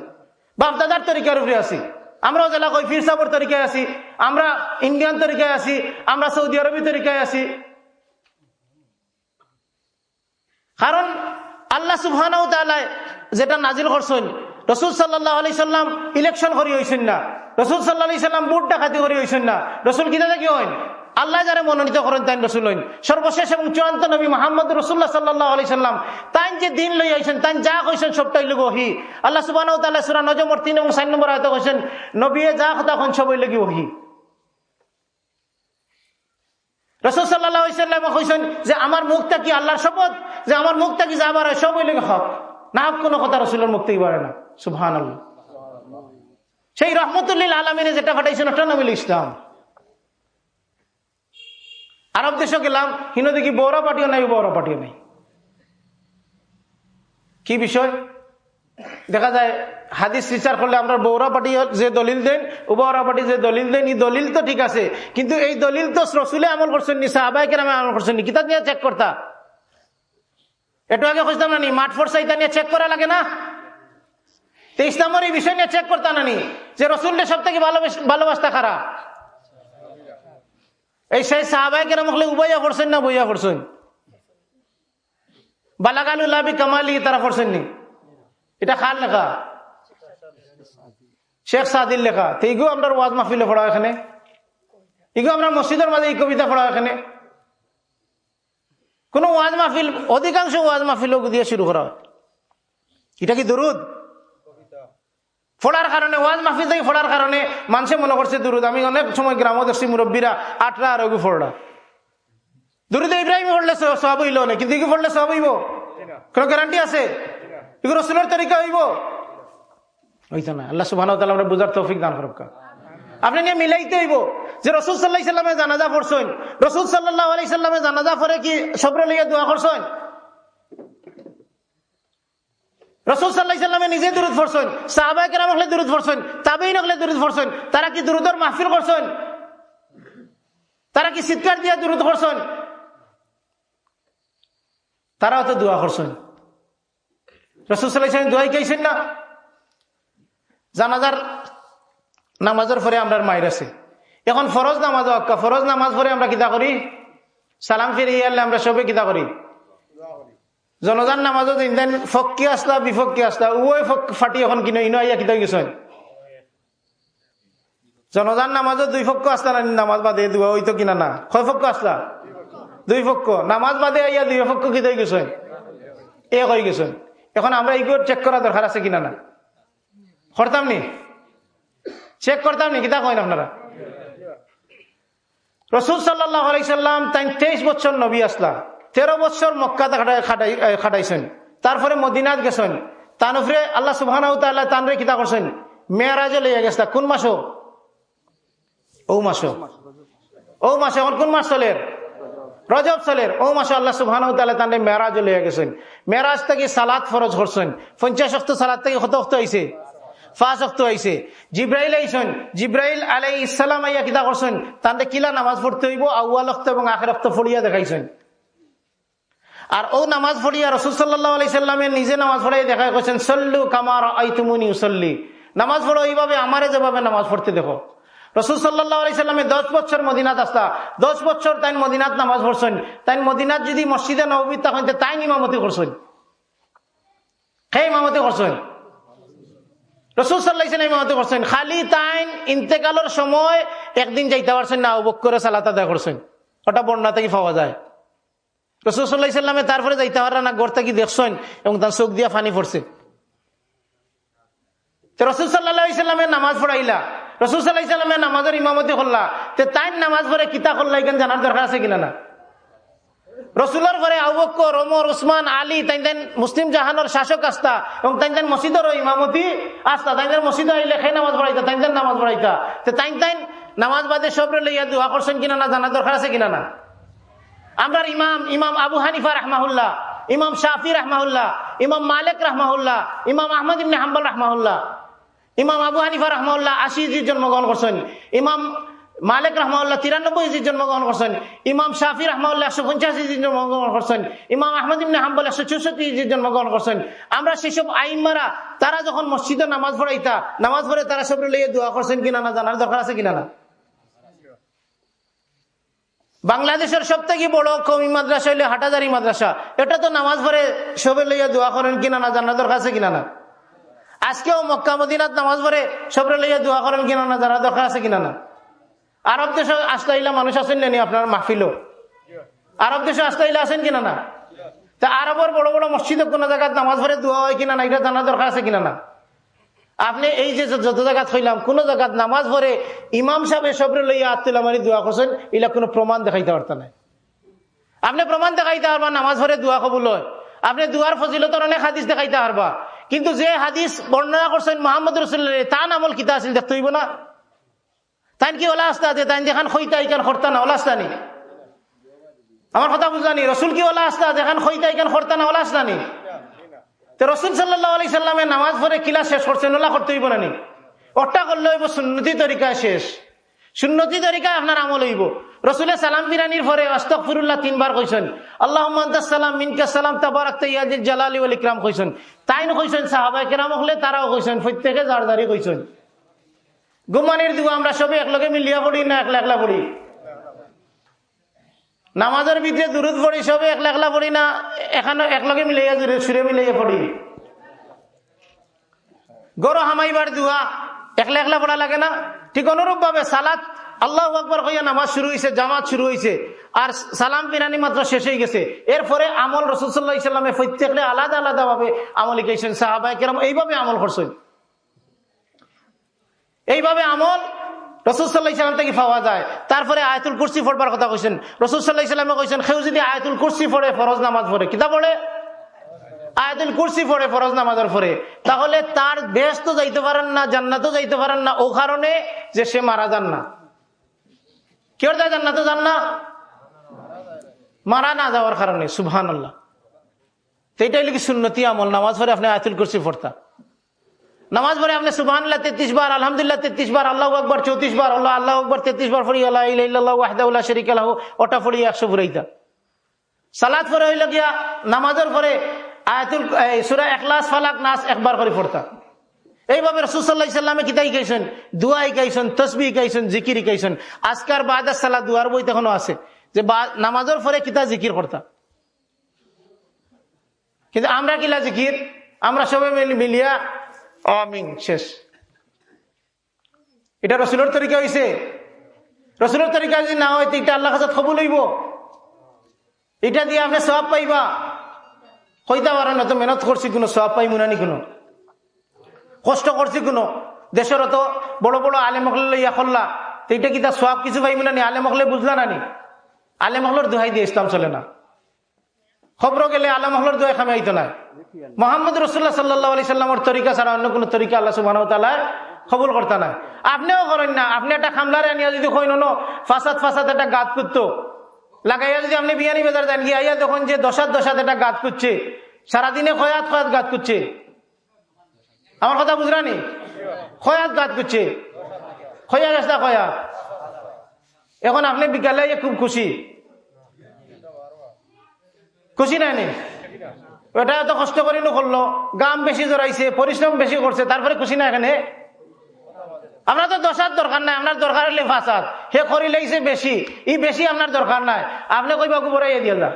বাপ দাদার তরিকার উপরে আছি। আমরাও জেলা কই ফিরসাবর তরিকায় আছি, আমরা ইন্ডিয়ান তরিকায় আছি, আমরা সৌদি আরবি তরিকায় আছি। কারণ আল্লাহ সুহানাও তালায় যেটা নাজিল করছেন, রসুল সাল্লাহ আলি সাল্লাম ইলেকশন করি হয়েছেন না, রসুল সাল্লাহ সাল্লাম বুট ডাকাতি করি হয়েছেন না, রসুল কিনা কি হইন। আল্লাহ যারা মনোনীত করেন, তাই রসুল হইন। সর্বশেষ এবং চূড়ান্ত নবী মোহাম্মদ রসুল্লাহ সাল্লাহ আলি সাল্লাম তাই যে দিন লই আইছেন তাই যা কইছেন সবটাই লোক ওহি। আল্লাহ সুবাহ সুরা নজমর তিন এবং সাইন নম্বর আয়তে কইছেন নবীয়ে যা কথা এখন সবই লগি ওহি। রসুল সাল্লাহ কইছেন যে, আমার মুখটা কি আল্লাহর শপথ? যে আমার মুখটা কি যা বার হয়? সবই লেগে হক। না কোনো কথা রসুলের মুখ থেকে পারে না। সুহান সেই রহমতুল্লিল আলমিনে যেটা ফাটাইছেন ওটা নামিল ইসলাম। আরব দেশে গেলাম, হিনো দেখি বৌরা পাটিও নাই, বৌরা পাটিও নাই। কি বিষয়? দেখা যায়, হাদিস বিচার করলে আমরা বৌরা পাটি যে দলিল দেন উবরা পাটি যে দলিল দেন, এই দলিল তো ঠিক আছে, কিন্তু এই দলিল তো রসুলে আমল করছেন নি সাহাবাই কেরামে আমল করছেন নি নিয়ে চেক করতা। একটু আগে খুঁজতাম না নি, মাঠ ফোর্স এটা নিয়ে চেক করা লাগে না? তো ইসলামের এই বিষয় নিয়ে চেক করতাম না নি, যে রসুলটা সব থেকে ভালোবাসতা খারাপ এই সেই সাহাবাই কেরাম হলে উবাইয়া করছেন না বইয়া পড়ছেন বালাগালুল্লাবি কামালি তারা পড়ছেন নি এটা খার লেখা শেখ সাদির লেখা তো এইগুলো আমরা ওয়াজ মাহফিলে পড়া এখানে এগুলো আমরা মসজিদের মাঝে এই কবিতা পড়া এখানে কোন ওয়াজ মাহফিল অধিকাংশ ওয়াজ মাহফিল দিয়ে শুরু করা হয় এটা কি দরুদ ফোড়ার কারণে, ওয়াজ মাহফিল থেকে ফোড়ার কারণে মানুষে মনে করছে, দুরুদ, আমি অনেক সময় গ্রামে দেখছি মুরব্বীরা আটরা আর ওগু ফোড়া। দুরুদ ইব্রাহিম পড়লে সব হইল না, কিন্তু কি পড়লে সব হইব? কোন গ্যারান্টি আছে? এগুলো রসুলের তরিকা হইব? হইতো না। আল্লাহ সুবাহ আমরা বুঝার তৌফিক দান করক্কা আপনি নিয়ে মিলাইতে হইব যে রসুল সাল্লাহ সাল্লামে জানাজা পড়ছেন। রসুল সাল্লাহ আলাই সাল্লামে জানাজা পরে কি সবরে লইয়া দোয়া করছেন? তারা কি দূরদর মাহফিল করছেন? তারা কি চিৎকার দিয়া দূরত করছেন তারাও তো দোয়া করছেন। রসুল দোয়াই গাইছেন না? জানাজার নামাজের পরে আমরা মায়ের আছে। এখন ফরজ নামাজ ফরজ নামাজ পরে আমরা কিতা করি? সালাম ফিরে আমরা সবে কিতা করি? জনজান নামাজত ইন্দান ফক্কি আসলা, বিফক্কি আসলা উই ফাটি এখন কিনো, ইনো আইয়া কিতা গেছেন। জনজান নামাজত দুই ফক্ক আসলা না, নামাজ বাদে ওই তো কিনা না? কয় ফক্ক আসলা? দুই ফক্ক। নামাজ বাদে আইয়া দুই ফক্ক কিতা গেছেন। এ হয়ে গেছেন। এখন আমরা এইগুলো চেক করা দরকার আছে কিনা না? করতাম নি? চেক করতাম নি? কিতা কইন আপনারা? রসুল সাল্লাহ আলাইসাল্লাম তাই তেইশ বছর নবী আসলা। তেরো বছর মক্কাতে খাটাইছেন। তারপরে মদিনাত গেছেন। উপরে আল্লাহ সুবাহ তানরে কিতা করছেন? মেয়েরাজে লইয়া গেছে। কোন মাস? ও মাস। ও মাসে এখন কোন মাস চলের রজব চলের ও মাসে আল্লাহ সুবাহ তানরে মেয়েরাজে লইয়া গেছেন। মেয়েরাজ থেকে সালাদ ফরজ করছেন। পঞ্চাশ অক্ত সালাদ থেকে কত অক্ত হয়েছে ফাঁস অক্ত হয়েছে জিব্রাইল আইসন জিব্রাইল আলাই ইসালাম আইয়া কিতা করছেন? তান্তে কিলা নামাজ পড়তে হইব? আউয়াল অক্ত এবং আখের অক্ত ফড়িয়া দেখাইছেন। আর ও নামাজ পড়িয়া রসুল আলাইসাল্লামের নিজে নামাজ পড়াই দেখা করছেন সল্লু কামার আইতুমুনি উসল্লি। নামাজ পড়ো এইভাবে, আমারে যেভাবে নামাজ পড়তে দেখো। রসুল সাল্লাহ আলাইসাল্লামে দশ বছর মদিনাত আসতা দশ বছর তাই মদিনাত নামাজ পড়ছেন। তাই মদিনাত যদি মসজিদে নবী তখন তাই ইমামতি করছেন। সেই ইমামতি করছেন? রসুল সাল্লাহ ইমামতি করছেন। খালি তাইন ইন্তেকালের সময় একদিন যাইতে পারছেন না অবক করে সালাত আদায় করছেন। ওটা বন্যা থেকে পাওয়া যায়। রসুল্লাহামে তারপরে যাইতে পারা না গড় থেকে দেখছেন এবং তার চোখ দিয়া ফানি পড়ছে। রসুল সাল্লাহামের নামাজ পড়াইলা। রসুল সাল্লাহামের নামাজের ইমামতি করলা। তে তাই নামাজ পড়ে কিতা করলা এখানে জানার দরকার আছে কিনা না? রসুলের পরে আবক্কর রমর উসমান আলী তাই দেন মুসলিম জাহানোর শাসক আস্তা এবং তাই দেন মসজিদের ইমামতি আস্তা তাই দেন মসজিদ আইলে খাই নামাজ পড়াইতা তাই দেন নামাজ পড়াইতা। তাই তাই নামাজ বাদে সবরে লইয়া দোয়া করছেন কিনা না জানার দরকার আছে কিনা না? আমরা ইমাম ইমাম আবু হানিফা রহমাহুল্লাহ, ইমাম শাফি রহমাহুল্লাহ, ইমাম মালিক রহমাহুল্লাহ, ইমাম আহমদ ইবনে হাম্বল রহমাহুল্লাহ, ইমাম আবু হানিফা রহমাউল্লাহ আশি ইজির জন্মগ্রহণ করছেন, ইমাম মালিক রহমাউল্লাহ তিরানব্বই ইজির জন্মগ্রহণ করছেন, ইমাম শাফি রহমাউল্লাহ একশো পঞ্চাশ ইজির জন্মগ্রহণ করছেন, ইমাম আহমদ ইবনে হাম্বল একশো চৌষট্টি ইজির জন্মগ্রহণ করছেন। আমরা সেসব আইমারা, তারা যখন মসজিদে নামাজ পড়াইতা, নামাজ পড়ে তারা সব লইয়ে দোয়া করছেন কিনা না জানার দরকার আছে কিনা না? বাংলাদেশের সব থেকে বড় কমি মাদ্রাসা হইলে হাটাজারি মাদ্রাসা। এটা তো নামাজ পড়ে সবে লইয়া দোয়া করেন কিনা না জানার দরকার আছে কিনা না? আজকেও মক্কা মদিনাত নামাজ পড়ে সবরে লইয়া দোয়া করেন কিনা না জানা দরকার আছে কিনা না? আরব দেশে আসতে মানুষ আছেন নানি আপনার মাহফিল আরব দেশে আসতে আছেন কিনা না? তা আরবের বড় বড় মসজিদে কোন জায়গায় নামাজ পড়ে দোয়া হয় কিনা না, এটা জানা দরকার আছে কিনা না? আপনি এই যে যত জায়গা থইলাম কোন জায়গা নামাজ পড়ে ইমাম সাহেব সবরে লইয়া আত্মুল্লাহ মারি দোয়া করছেন এগুলা কোনো প্রমাণ দেখাইতে পারতেন না আপনি প্রমাণ দেখাইতে পারবা, নামাজ পড়ে দোয়া কবুল আপনি দুয়ার ফজিলতর অনেক হাদিস দেখাইতে পারবা। কিন্তু যে হাদিস বর্ণনা করছেন মোহাম্মদ রসুল্লাহ তান আমল কিতা আছিল দেখতে হইব না। তাই কি ওলা আসতা আছে তাই যেখান খৈতা ইখান খরতা না, ওলা আসতানি? আমার কথা বুঝানি রসুল কি ওলা আসতা যেখান খৈতা ইখান খরতা না, ওলা আসতানি? তো রসুল সাল্লাহ আলি সাল্লামে নামাজ পড়ে কিলা শেষ করছেন ওলা করতে হইব না নি? ওটা করলে হইব, সুন্নতি তরিকায় শেষ। সুন্নতি তরিকায় আপনার আমল হইব। রসুলের সালাম বিরানির পরে অস্তক ফিরুল্লাহ তিনবার কইছেন আল্লাহ সালাম মিনকা সালাম তাবারাক ইয়াজির জালালি ওল ইকরাম কইছেন। তাই কইছেন সাহাবাই কেরাম হলে তারাও কইছেন, প্রত্যেকে জারদারি কইছেন। গুমানির দিব আমরা সবে একলগে মিলিয়া পড়ি না একলা একলা পড়ি? নামাজের ভিতরে দূরত পড়ি, সবে একলা একলা পড়ি না, এখানে একলগে মিলাইয়া জুড়ে সুরে মিলাইয়া পড়ি। গরো হামাইবার দুয়া, একলা একলা পড়া লাগে না। ঠিক অনুরূপ ভাবে সালাত, আল্লাহ আকবর হইয়া নামাজ শুরু হয়েছে জামাত শুরু হয়েছে আর সালাম পিরানি মাত্র শেষ হয়ে গেছে। এরপরে আমল রসুল্লাহ ইসলামে প্রত্যেকটা আলাদা আলাদা ভাবে আমল গেছেন সাহাবাই কেরাম, এইভাবে আমল করছেন। এইভাবে আমল রসুল্লাহ ইসলাম থেকে পাওয়া যায়। তারপরে আয়তুল কুর্সি ফোরবার কথা কইছেন। রসুল্লাহ ইসলামে কইছেন সেও যদি আয়তুল কুর্সি ফোরে ফরজ নামাজ পড়ে। কিতা পড়ে? আয়াতুল কুরসি পড়ে, ফরজ নামাজের পরে। তাহলে তার বেশ তো যাইতে পারেন না, জান্নাতও যাইতে পারেন না। ও কারণে যে সে মারা যান না। কেউ যায় জান্নাতও যান না? মারা না যাওয়ার কারণে সুবহান আল্লাহ এইটাই লিখি সুন্নতি আমল। নামাজ পরে আপনি আয়াতুল কুরসি পড়তা। নামাজ পরে আপনি সুবহান তেত্রিশ বার, আলহামদুলিল্লাহ তেত্রিশ বার, আল্লাহ আকবর চৌত্রিশ বার, আল্লাহ আল্লাহ আকবর তেত্রিশ বার ফরি আল্লাহ ওয়াহদাউল্লাহ শরিক আল্লাহ ওটা ফরি একশো ফুরাইতা। সালাদ পরে হইল গিয়া নামাজের পরে আয়াতুল সুরা একলাস ফালাক, নাস একবার করে পড়তাম এইভাবে রসুল্লাহ ইসলামে কিতাই গাইছেন দুয়াই গাইছেন তসবি গাইছেন, জিকির গাইছেন। আজকার বাদ সালা দুয়ার বই তখনও আছে, যে নামাজের পরে কিতা জিকির করতাম কিন্তু আমরা কিলা জিকির? আমরা সবাই মিলিয়া অমিন শেষ এটা রসুলের তরিকা হয়েছে রসুলের তরিকা যদি না হয়, এটা আল্লাহ কাছে খবর লইব। এটা দিয়ে আপনি সব পাইবা। হইতে পারেন না, তো মেহনত করছি কোনো সব পাই মুনানি কোনো। কষ্ট করছি কোনো। দেশের তো বড় বড় আলে মহলে ইয়া করলা, তো এটা কি তার সব কিছু পাই মুনানি আলে মহলে বুঝলা নানি আলে মহলের দোহাই দিয়ে ইসলাম চলে না। খবর গেলে আলে মহলের দোহাই খামে আইতো না। মোহাম্মদ রসুল্লাহ সাল্লাহ আলি সাল্লামর তরিকা ছাড়া অন্য কোনো তরিকা আল্লাহ সুবাহ খবর করতে না। আপনিও করেন না। আপনি একটা খামলারে আনিয়া যদি কইন ফাসাদ ফাসাদ একটা গাত করতো লাগাইয়া যদি আপনি বিয়ানি বাজার যান, গিয়া যখন যে দশাত দশাত একটা গাছ করছে সারাদিনে খয়াত খয়াত গাছ করছে আমার কথা বুঝরানি খয়াত গাছ করছে খয়া রাস্তা খয়া। এখন আপনি বিকালে খুব খুশি। খুশি নাই নি? ওটা এত কষ্ট করে করল, গাম বেশি জড়াইছে, পরিশ্রম বেশি করছে, তারপরে খুশি না এখানে? আপনার তো দশার দরকার নাই, আপনার দরকার হলে ফাঁসাদ। সে করি লাগছে বেশি, ই বেশি আপনার দরকার নাই। আপনি কইবা বরাইয়া দিয়া যা।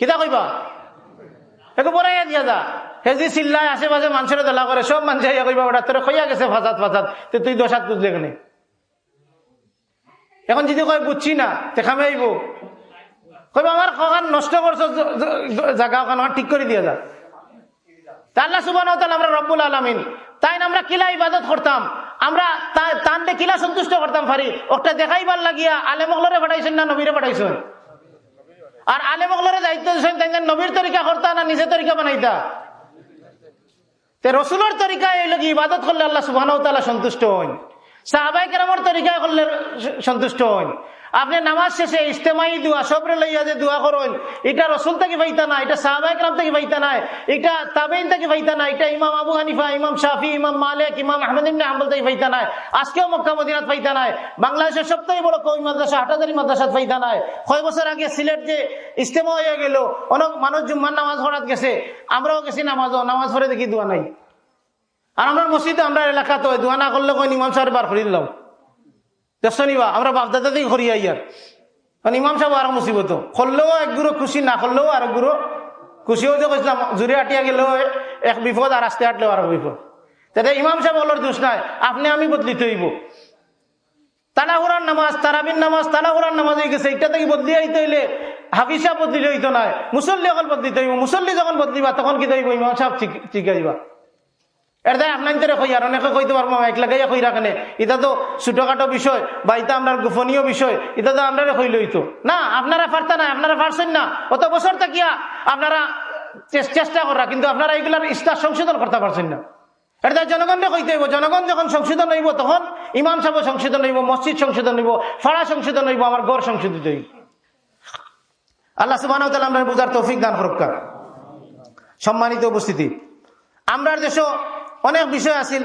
কিতা কইবা? একু বরাইয়া দিয়া যা। যে চিল্লায় আশেপাশে মানুষের দলা করে, সব মানুষ কইবা, ওটা তোর খইয়া গেছে ফাঁসাদ ফাঁসাদ। তো তুই দশাত বুঝলে কেন এখন যদি কয়, বুঝছি না দেখামে আইব। কইবা, আমার কখন নষ্ট করছ জায়গা ওখানে ঠিক করে দিয়া যা। আল্লাহ সুবাহ আমরা রব্বুল আলমিন, তাই আমরা কিলা ইবাদত করতাম, আমরা তানতে কিলা সন্তুষ্ট করতাম পারি ওটা দেখাইবার লাগিয়া আলেমগলরে পাঠাইছেন না নবীরে পাঠাইছেন? আর আলেমগলরে দায়িত্ব দিয়েছেন তাই নবীর তরিকা করতা না নিজের তরিকা বানাইতা? রসুলের তরিকায় এই লোক ইবাদত করলে আল্লাহ সুবাহ সন্তুষ্ট হন সাহাবাই কেরামর তরিকায় করলে সন্তুষ্ট হন আপনি নামাজ শেষে ইস্তেমাই দোয়া, সবরে লইয়া যে দোয়া করেন, এটা রসুল থেকে পাইতা না, এটা সাহাবাই গ্রাম থেকে পাইতা না, এটা তাবেইন থেকে পাইতা না, এটা ইমাম আবু হানিফা, ইমাম শাফি, ইমাম মালিক, ইমাম আহমদ ইমনে হাম্বল থেকে পাইতা নাই আজকেও মক্কা মদিনাত পাইতা নাই বাংলাদেশের সব সবথেকে বড় কই মাদ্রাসা, হাটাজারি মাদ্রাসাত পাইতা নাই কয় বছর আগে সিলেট যে ইস্তেমা হয়ে গেল, অনেক মানুষ জুম্মার নামাজ পড়াত গেছে, আমরাও গেছি নামাজও, নামাজ পড়ে দেখি দোয়া নাই। আর আমরা মসজিদে, আমরা এলাকাতে দোয়া না করলে কই ইমাম সাহেব বার করে দিলাম দেখছনিবা আমরা বাপদাদা দিয়ে করি ইয়ার মানে ইমাম সাহেব আরও মুসিবত করলেও এক গুরু খুশি, না করলেও আর গুরু খুশিও যে কইছিলাম জুড়ে আটিয়া গেলেও এক বিপদ আর আসতে আটলেও আরও বিপদ। তাতে ইমাম সাহেব ওলোর দোষ নাই, আপনি আমি বদলিতে হইব তালাহুরার নামাজ তারাবিন নামাজ, তালাহুরার নামাজ হয়ে গেছে এটা থেকে বদলি আইতে হইলে হাফিসা বদলি হইতো নাই মুসল্লি এখন বদলিতে হইব মুসল্লি যখন বদলিবা, তখন কি হইব ইমাম সাহেব ঠিক যাইবা এর কই আর অনেকে কইতে বিষয়, বা এটা গোপনীয় বিষয় না, আপনারা আপনারা না। অত আপনারা চেষ্টা করা, কিন্তু আপনারা সংশোধন করতে পারছেন না। কইতে হইব, জনগণ যখন সংশোধন হইব, তখন ইমাম সাহেব সংশোধন হইব, মসজিদ সংশোধন হইব, ফাড়া সংশোধন হইব, আমার গড় সংশোধিত হইব। আল্লাহ সুবাহ বুঝার তৌফিক দান সম্মানিত উপস্থিতি। আমরা দেশ অনেক বিষয় আছিল।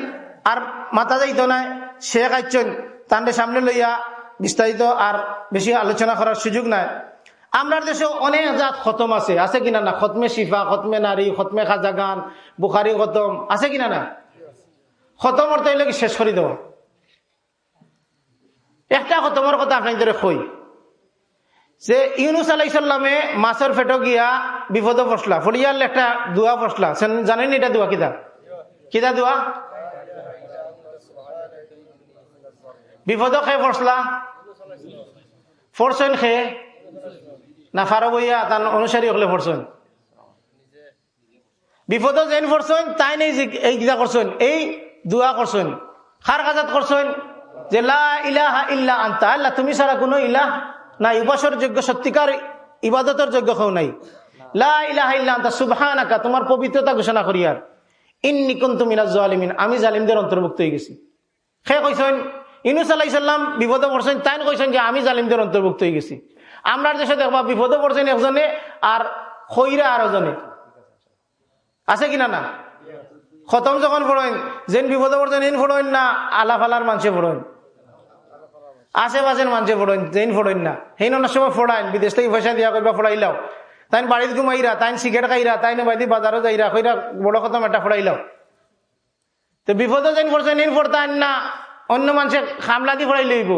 আর মাথা যাইতো নাই শেখ আইচন তান্ডে সামনে লইয়া বিস্তারিত আর বেশি আলোচনা করার সুযোগ নাই। আমরা দেশে অনেক জাত খতম আছে। আছে কিনা না? খতমে শিফা, খতমে নারী, খতমে খাজা গান বুখারি খতম। আছে কিনা না? খতমর তাইলে শেষ করে দেব। একটা খতমর কথা আপনাদের কই? যে ইউনুস আলাইসাল্লামে মাছের ফেটো গিয়া বিপদ ফসলা ফলিয়ার একটা দোয়া ফসলা জানেন এটা দোয়া কিতা? কিতা দোয়া? বিপদ খেয়ে ফসলা ফরছেন খেয়ে না ফারো বইয়া তার অনুসারী হলে ফরছেন বিপদ যেন ফরছেন তাই নেই এই কিতা করছেন এই দোয়া করছেন খার কাজাত করছেন যে লা ইলাহা ইল্লা আন্তা। আল্লাহ, তুমি ছাড়া কোনো ইলাহ নাই। উপাসর যোগ্য সত্যিকার ইবাদতের যোগ্য কেউ নাই। লা ইলাহা ইল্লা আন্তা, সুবহানাকা তোমার পবিত্রতা ঘোষণা করি আমি জালিমদের অন্তর্ভুক্ত হয়ে গেছি। সে কইছেন ইনুস আলাইহিস সালাম বিপদে পড়ছেন তাই কইছেন যে আমি জালিমদের অন্তর্ভুক্ত হয়ে গেছি। আমরা দেশে দেখবা বিপদে পড়ছেন একজনে আর খৈরা আর জনে আছে কিনা না? খতম যখন পড়েন, যেন বিপদে পড়ছেন এন ফোড়েন না আলা ফালার মানুষে ফোড়েন আশেপাশের মানুষে ফোড়েন যেন ফোড়েন না। সেই অনেক সময় ফোড়াইন, বিদেশ থেকে পয়সা দিয়া করবা ফোড়াইলাও। তাই বাড়িতে ঘুমাইরা তাই সিগারেট খাইরা তাই বাইদি বাজারও যাইরা, কইরা বড় খতম একটা ফোড়াইলাও তো বিপদে যেন পড়ছেন এন ফোড়তান না, অন্য মানুষের খামলা দিয়ে ফোড়াই লইব।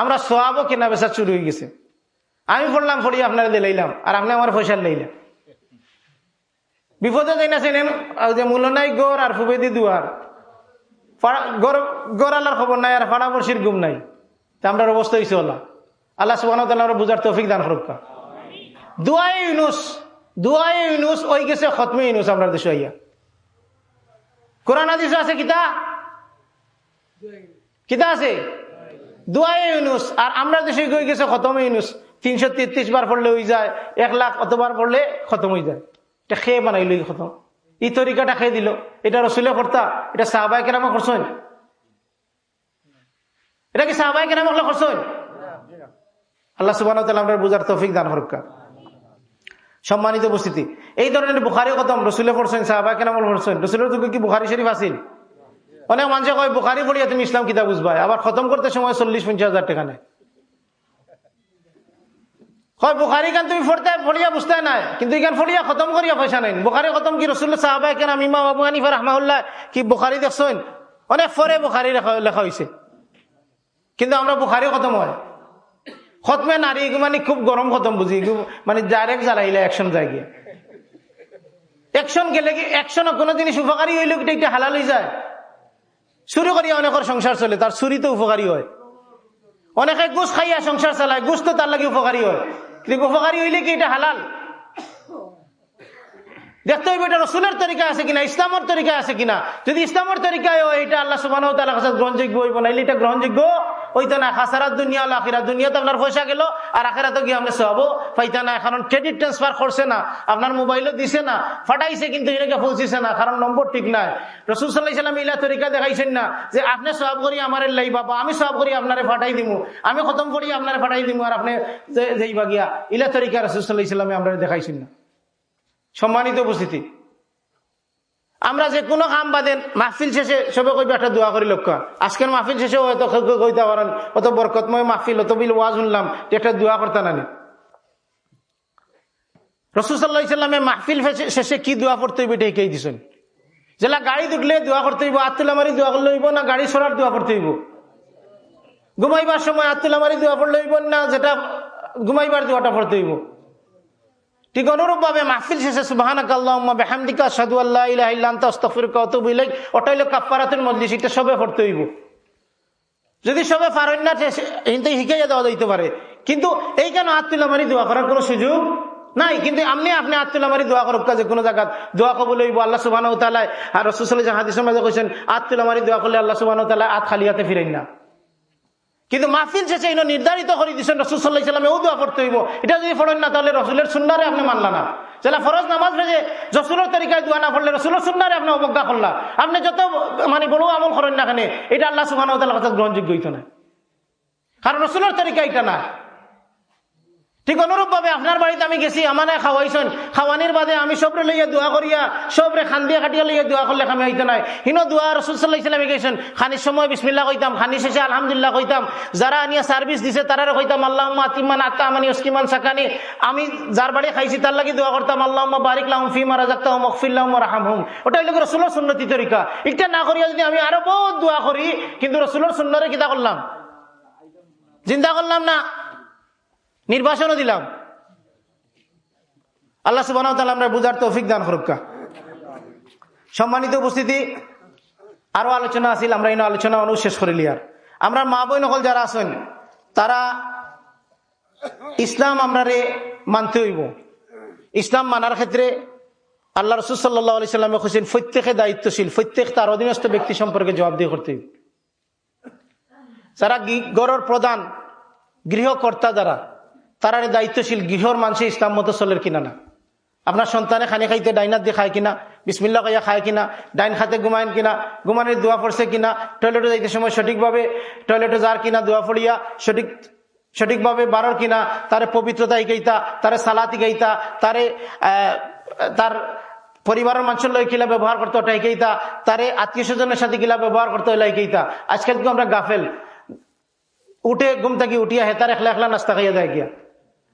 আমরা সোয়াবও কেনা বেচা চুরি হয়ে গেছে। আমি পড়লাম ফড়ি আপনারা দিলাইলাম, আর আপনি আমার পয়সা লইলাম বিপদে যাই না চেনেন যে মূল্য নাই গড় আর ফুবেদি দুয়ার। গড় আল্লাহর খবর নাই, আর ফাড়া বর্ষির গুম নাই। তা আমরা অবস্থা হয়েছে আল্লাহ আল্লাহ সুবাহ বুঝার তৌফিক দান ফরক্কা দুয়াই ইউনুস দুয়াই ইউনুস, ওই গেছে খতমে ইউনুস আমরা দেশে আইয়া। কোরআন আদিস আছে কিতা? কিতা আছে? দুয়াই ইউনুস, আর আমরা দেশে গই গেছে খতম ইউনুস। তিনশো তেত্রিশ বার পড়লে হয়ে যায়, এক লাখ অতবার পড়লে খতম হয়ে যায়। এটা খেয়ে বানাইল খতম। এই তরিকাটা খেয়ে দিল। এটা রসুলে কর্তা, এটা সাহবাই কেরামা করছেন। এটা কি সাহবাই কেরামা করছেন? আল্লাহ সুবাহ আমরা বুঝার তৌফিক দান হরকা সম্মানিত উপস্থিতি, এই ধরনের বুখারি খতম রসুলে পড়ছেন সাহবা কেন পড়ছেন। রসুলের যুগে কি বুখারি শরীফ আসিল অনেক মানুষে কয়, বুখারি পড়িয়া তুমি ইসলাম কিতাব বুঝবা? আবার খতম করতে সময় চল্লিশ, পঞ্চাশ হাজার টাকা নেয়। হয় বুখারি গান তুমি ফোরতে ফড়িয়া বুঝতে নাই, কিন্তু এখান ফড়িয়া খতম করিয়া পয়সা নাই। বুখারি খতম কি রসুল্লাহ সাহাবা কেন ইমাম আবু হানিফা রহমাউল্লাহ কি বুখারি দেখছেন? অনেক পরে বুখারি লেখা হয়েছে কিন্তু আমরা বুখারি খতম হয়। খতমে নারী মানে খুব গরম খতম বুঝি মানে ডাইরেক্ট জ্বালাইলে অ্যাকশন যায় গিয়ে। অ্যাকশন গেলে কি অ্যাকশন কোনো জিনিস উপকারী হইলে এটা হালাল হয়ে যায়। চুরি করিয়া অনেকের সংসার চলে, তার চুরিতে উপকারী হয়। অনেকে গুছ খাইয়া সংসার চালায় গুছ তো তার লাগে উপকারী হয়। কিন্তু উপকারী হইলে কি এটা হালাল? দেখতে হইবে এটা রসুলের তরিকা আছে কিনা, ইসলামের তরিকা আছে কিনা। যদি ইসলামের তরিকায় এটা আল্লাহ সুবাহ গ্রহণযোগ্য হইব না এটা গ্রহণযোগ্য ওইতো না। খাসারাত দুনিয়া আখিরা দুনিয়াতে আপনার পয়সা গেল, আর আখেরাতে গিয়ে আপনি সব না কারণ ক্রেডিট ট্রান্সফার করছে না, আপনার মোবাইলও দিছে না, ফাটাইছে কিন্তু এটাকে পৌঁছিছে না, কারণ নম্বর ঠিক নাই। রসুল সাল্লাহ সাল্লাম ইলা তরিকা দেখাইছেন না, যে আপনি সব করি আমার লাই বাবা, আমি সব করি আপনারে ফাটাই দিমু, আমি খতম করি আপনারে ফাটাই দিমু, আর আপনি যাইবা গিয়া ইলা তরিকা রসুল সাল্লাহ ইসলামে আমরা দেখাইছেন না। সম্মানিত উপস্থিতি। আমরা যে কোনো কাম বাদেন মাহফিল শেষে সবে কইবে একটা দোয়া করি লক্ষ্য আজকের মাহফিল শেষে হয়তো কইতে পারেন, অত বরকতময় মাহফিল, অত বিল ওয়াজ শুনলাম একটা দোয়া করতে নানি মাহফিল শেষে কি দোয়া করতে হইব দিছেন। যেলা গাড়ি দুটলে দোয়া করতে হইব আত্মুল্লা দোয়া করলে হইব, না গাড়ি সরার দোয়া করতে হইব? ঘুমাইবার সময় আত্মুল্লা দোয়া করলে হইব না যেটা ঘুমাইবার দোয়াটা পড়তে হইব? ঠিক অনুরূপ ভাবে মাহফিল শেষে সুবাহানাক আল্লাহ যদি সবে পারে। কিন্তু এই কেন আত্মুল্লাহ মারি দোয়া করার কোনো সুযোগ নাই? কিন্তু আপনি আপনি আত্মুল্লাহ মারি দোয়া করুক কাজে, কোনো জায়গা দোয়া কবল হইব, আল্লাহ সুবাহ আর রসুল হাদিসের মাঝে দোয়া করলে আল্লাহ সুবাহ আত খালি হাতে ফিরেন না। কিন্তু মাহফিল শেষে এই নির্ধারিত করে দিচ্ছেন রসুল সাল্লাহ ইসলামে ও দোয়া পড়তে হইব। এটা যদি পড়েন না, তাহলে রসুলের সুন্নারে আপনি মানলা না। যেটা ফরজ নামাজ ভেজে রসুলের তরিকায় দোয়া না পড়লে রসুলের সুন্নারে আপনি অবজ্ঞা করলা। আপনি যত মানে বড় আমল করেন না কেন, এটা আল্লাহ সুহান গ্রহণযোগ্য হইত না। কারণ রসুলের তরিকা এটা না। ঠিক অনুরূপ ভাবে আপনার বাড়িতে আমি গেছি আমানে খাওয়াইছেন খাওয়ানির বাদে আমি সবরে লইয়া দোয়া করিয়া সবরে খান দিয়ে কাটিয়া লইয়া দোয়া করলে আমি হইতে নাই। হিনো দোয়া ইসলামে গেছেন খানির সময় বিসমিল্লা কইতাম খানি শেষে আলহামদুলিল্লাহ কইতাম যারা আনিয়া সার্ভিস দিছে তারা কইতাম আল্লাহ আতিমান আত্মামানি ওসকিমান সাকানি। আমি যার বাড়ি খাইছি তার লাগি দোয়া করতাম আল্লাহ বারিক লাহম ফি মারা জাক্তাহ মকফিল্লাহ রাহাম হুম ওটা হইলে রসুলের সুন্নতি তরিকা এটা না করিয়া যদি আমি আরও বহুত দোয়া করি, কিন্তু রসুলের সুন্নরে কিতা করলাম চিন্তা করলাম না? নির্বাচনও দিলাম। আল্লাহ সুবাহ আমরা বুঝার তৌফিক দান হরক্কা সম্মানিত উপস্থিতি আরও আলোচনা আছিল, আমরা এই আলোচনা অনুশেষ করিলি আর। আমরা মা বই নকল যারা আছেন, তারা ইসলাম আমরা রে মানতে হইব। ইসলাম মানার ক্ষেত্রে আল্লাহ রসুল সাল্লাহ আলি সাল্লামে খুশিন প্রত্যেকে দায়িত্বশীল, প্রত্যেক তার অধীনস্থ ব্যক্তি সম্পর্কে জবাবদিহি করতে হইবে। যারা গি- গড়ের প্রধান গৃহকর্তা যারা তারা দায়িত্বশীল গৃহর মানুষে ইসলাম মতো চলের কিনা না? আপনার সন্তানে খানি খাইতে ডাইনার দিয়ে খায় কিনা? বিসমিল্লা খাইয়া খায় কিনা? ডাইন খাতে ঘুমায়ন কিনা? ঘুমানির দোয়া পড়ছে কিনা? টয়লেটে যাইতে সময় সঠিকভাবে টয়লেটে যার কিনা দোয়া পড়িয়া সঠিক, সঠিকভাবে বারর কিনা? তারে পবিত্রতা ইকাইতা তারে সালাত ইকাইতা তারে তার পরিবারের মানুষের লয় কিলা ব্যবহার করতে ওটা ইকাইতা তারে আত্মীয় স্বজনের সাথে কিলা ব্যবহার করতে হইলা ইকাইতা আজকাল কিন্তু আমরা গাফেল। উঠে ঘুম থাকি উঠিয়া হেতার একলা একলা নাস্তা খাইয়া যায় গিয়া।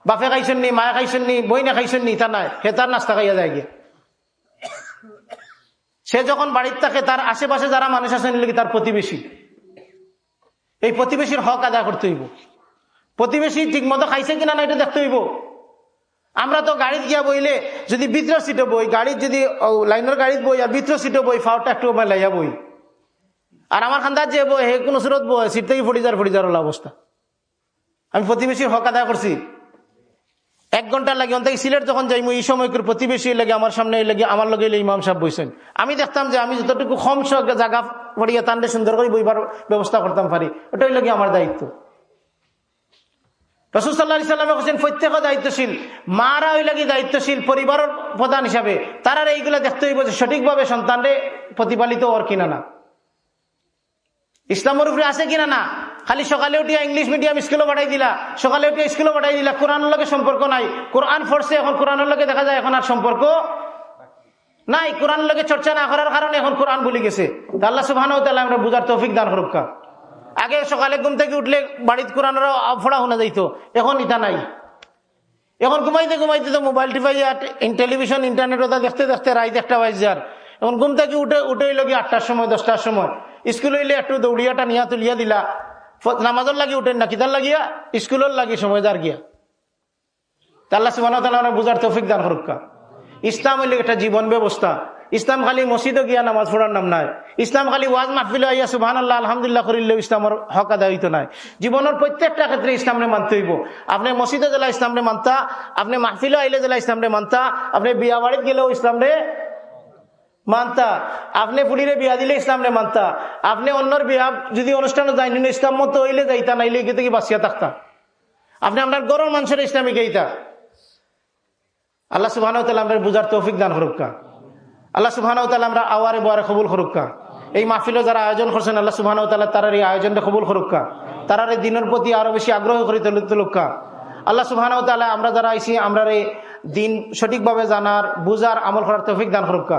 বাপে খাইছেন নি, মায়ে খাইছেন নি বই না খাইছেন নি তা নাই হেতার নাস্তা খাইয়া যায় গিয়া। সে যখন বাড়ির থাকে, তার আশেপাশে যারা মানুষ আছেন তার প্রতিবেশী? এই প্রতিবেশীর হক আদায় করতে হইব। প্রতিবেশী ঠিক মতো খাইছে কিনা না, এটা দেখতে হইব। আমরা তো গাড়িতে গিয়া বইলে, যদি বিত্র সিটে বই, গাড়ির যদি লাইনের গাড়িত বই আর বিত্র সিটে বই ফাওটা একটু লাইয়া বই। আর আমার খান্দার যে বই, হে কোনো সুরত বই সিট থেকে ফড়ি যার অবস্থা। আমি প্রতিবেশীর হক আদায় করছি। এক ঘণ্টা লাগে, অন্তত সিলেট যখন যাই এই সময় প্রতিবেশী লাগে, আমার সামনে লাগে, আমার লগে ইমাম সাহেব বইছেন। আমি দেখতাম যে আমি যতটুকু কম জায়গা পড়িয়া তান্ডে সুন্দর করে বইবার ব্যবস্থা করতাম পারি, ওটাই লাগে আমার দায়িত্ব। দায়িত্বশীল। মারা ওই লাগি দায়িত্বশীল পরিবারের প্রধান হিসাবে। তারা এইগুলা দেখতে হইব যে সঠিকভাবে সন্তানরে প্রতিপালিত ওর কিনা না। ইসলামের উপরে আছে কিনা না? খালি সকালে উঠিয়া ইংলিশ মিডিয়াম স্কুলে পাঠাই দিলা। সকালে উঠিয়া স্কুলে পাঠাই দিলা। কোরআনের লগে সম্পর্ক নাই। কোরআন ফোর্সে এখন কোরআনের লগে দেখা যায় এখন আর সম্পর্ক নাই। কোরআনের লগে চর্চা না করার কারণে এখন কোরআন ভুলে গেছে। আল্লাহ সুবাহ আমরা বুঝার তৌফিক দান করুকা আগে সকালে ঘুম থেকে উঠলে বাড়িতে কোরআনের ফোড়া শোনা যাইতো। এখন ইটা নাই। এখন ঘুমাইতে ঘুমাইতে তো মোবাইল টিপাই টেলিভিশন, ইন্টারনেট ওটা দেখতে দেখতে রাইতে একটা বাজ যার। এখন ঘুম থেকে উঠে উঠেই লগে আটটার সময়, দশটার সময়। স্কুল হইলে একটু দৌড়িয়াটা নিয়া তুলিয়া দিলা। নামাজের লাগি উঠেন না, কিতার লাগিয়া? স্কুলের লাগি সময় যার গিয়া। তা আল্লাহ সুবাহ বুঝার তৌফিক দান হরুকা ইসলাম হইলে একটা জীবন ব্যবস্থা। ইসলাম খালি মসজিদে গিয়া নামাজ পড়ার নাম নাই। ইসলাম খালি ওয়াজ মাহফিল আইয়া সুবাহান আল্লাহ আলহামদুলিল্লাহ করিলেও ইসলামের হক আদায় হইতো নাই। জীবনের প্রত্যেকটা ক্ষেত্রে ইসলামরে মানতে হইব। আপনি মসজিদে জেলা ইসলামরে মানতা, আপনি মাহফিলে আইলে জেলা ইসলামরে মানতা, আপনি বিয়া বাড়িত গেলেও ইসলামরে মানতা। আপনি ফুলিরে বিয়া দিলে ইসলামরে মানতা। আপনি অন্যর বিয়া যদি অনুষ্ঠানে যাইনি ইসলাম মতো হইলে যাইতা, নাইলে গিয়ে থেকে বাঁচিয়া থাকতা। আপনি আপনার গরম মানুষের ইসলামিক এইতা আল্লাহ সুবাহ আমরা বুঝার তৌফিক দান হরুকা আল্লাহ সুবাহ আমরা আওয়ারে বোয়ারে কবুল হরুকা এই মাহফিলও যারা আয়োজন করছেন, আল্লাহ সুবাহ তারা এই আয়োজনটা কবুল হরুকা তারার এই দিনের প্রতি আরও বেশি আগ্রহ করে তুলুকা আল্লাহ সুবাহ আমরা যারা আইসি আমরা এই দিন সঠিকভাবে জানার, বুঝার, আমল করার তৌফিক দান হরুকা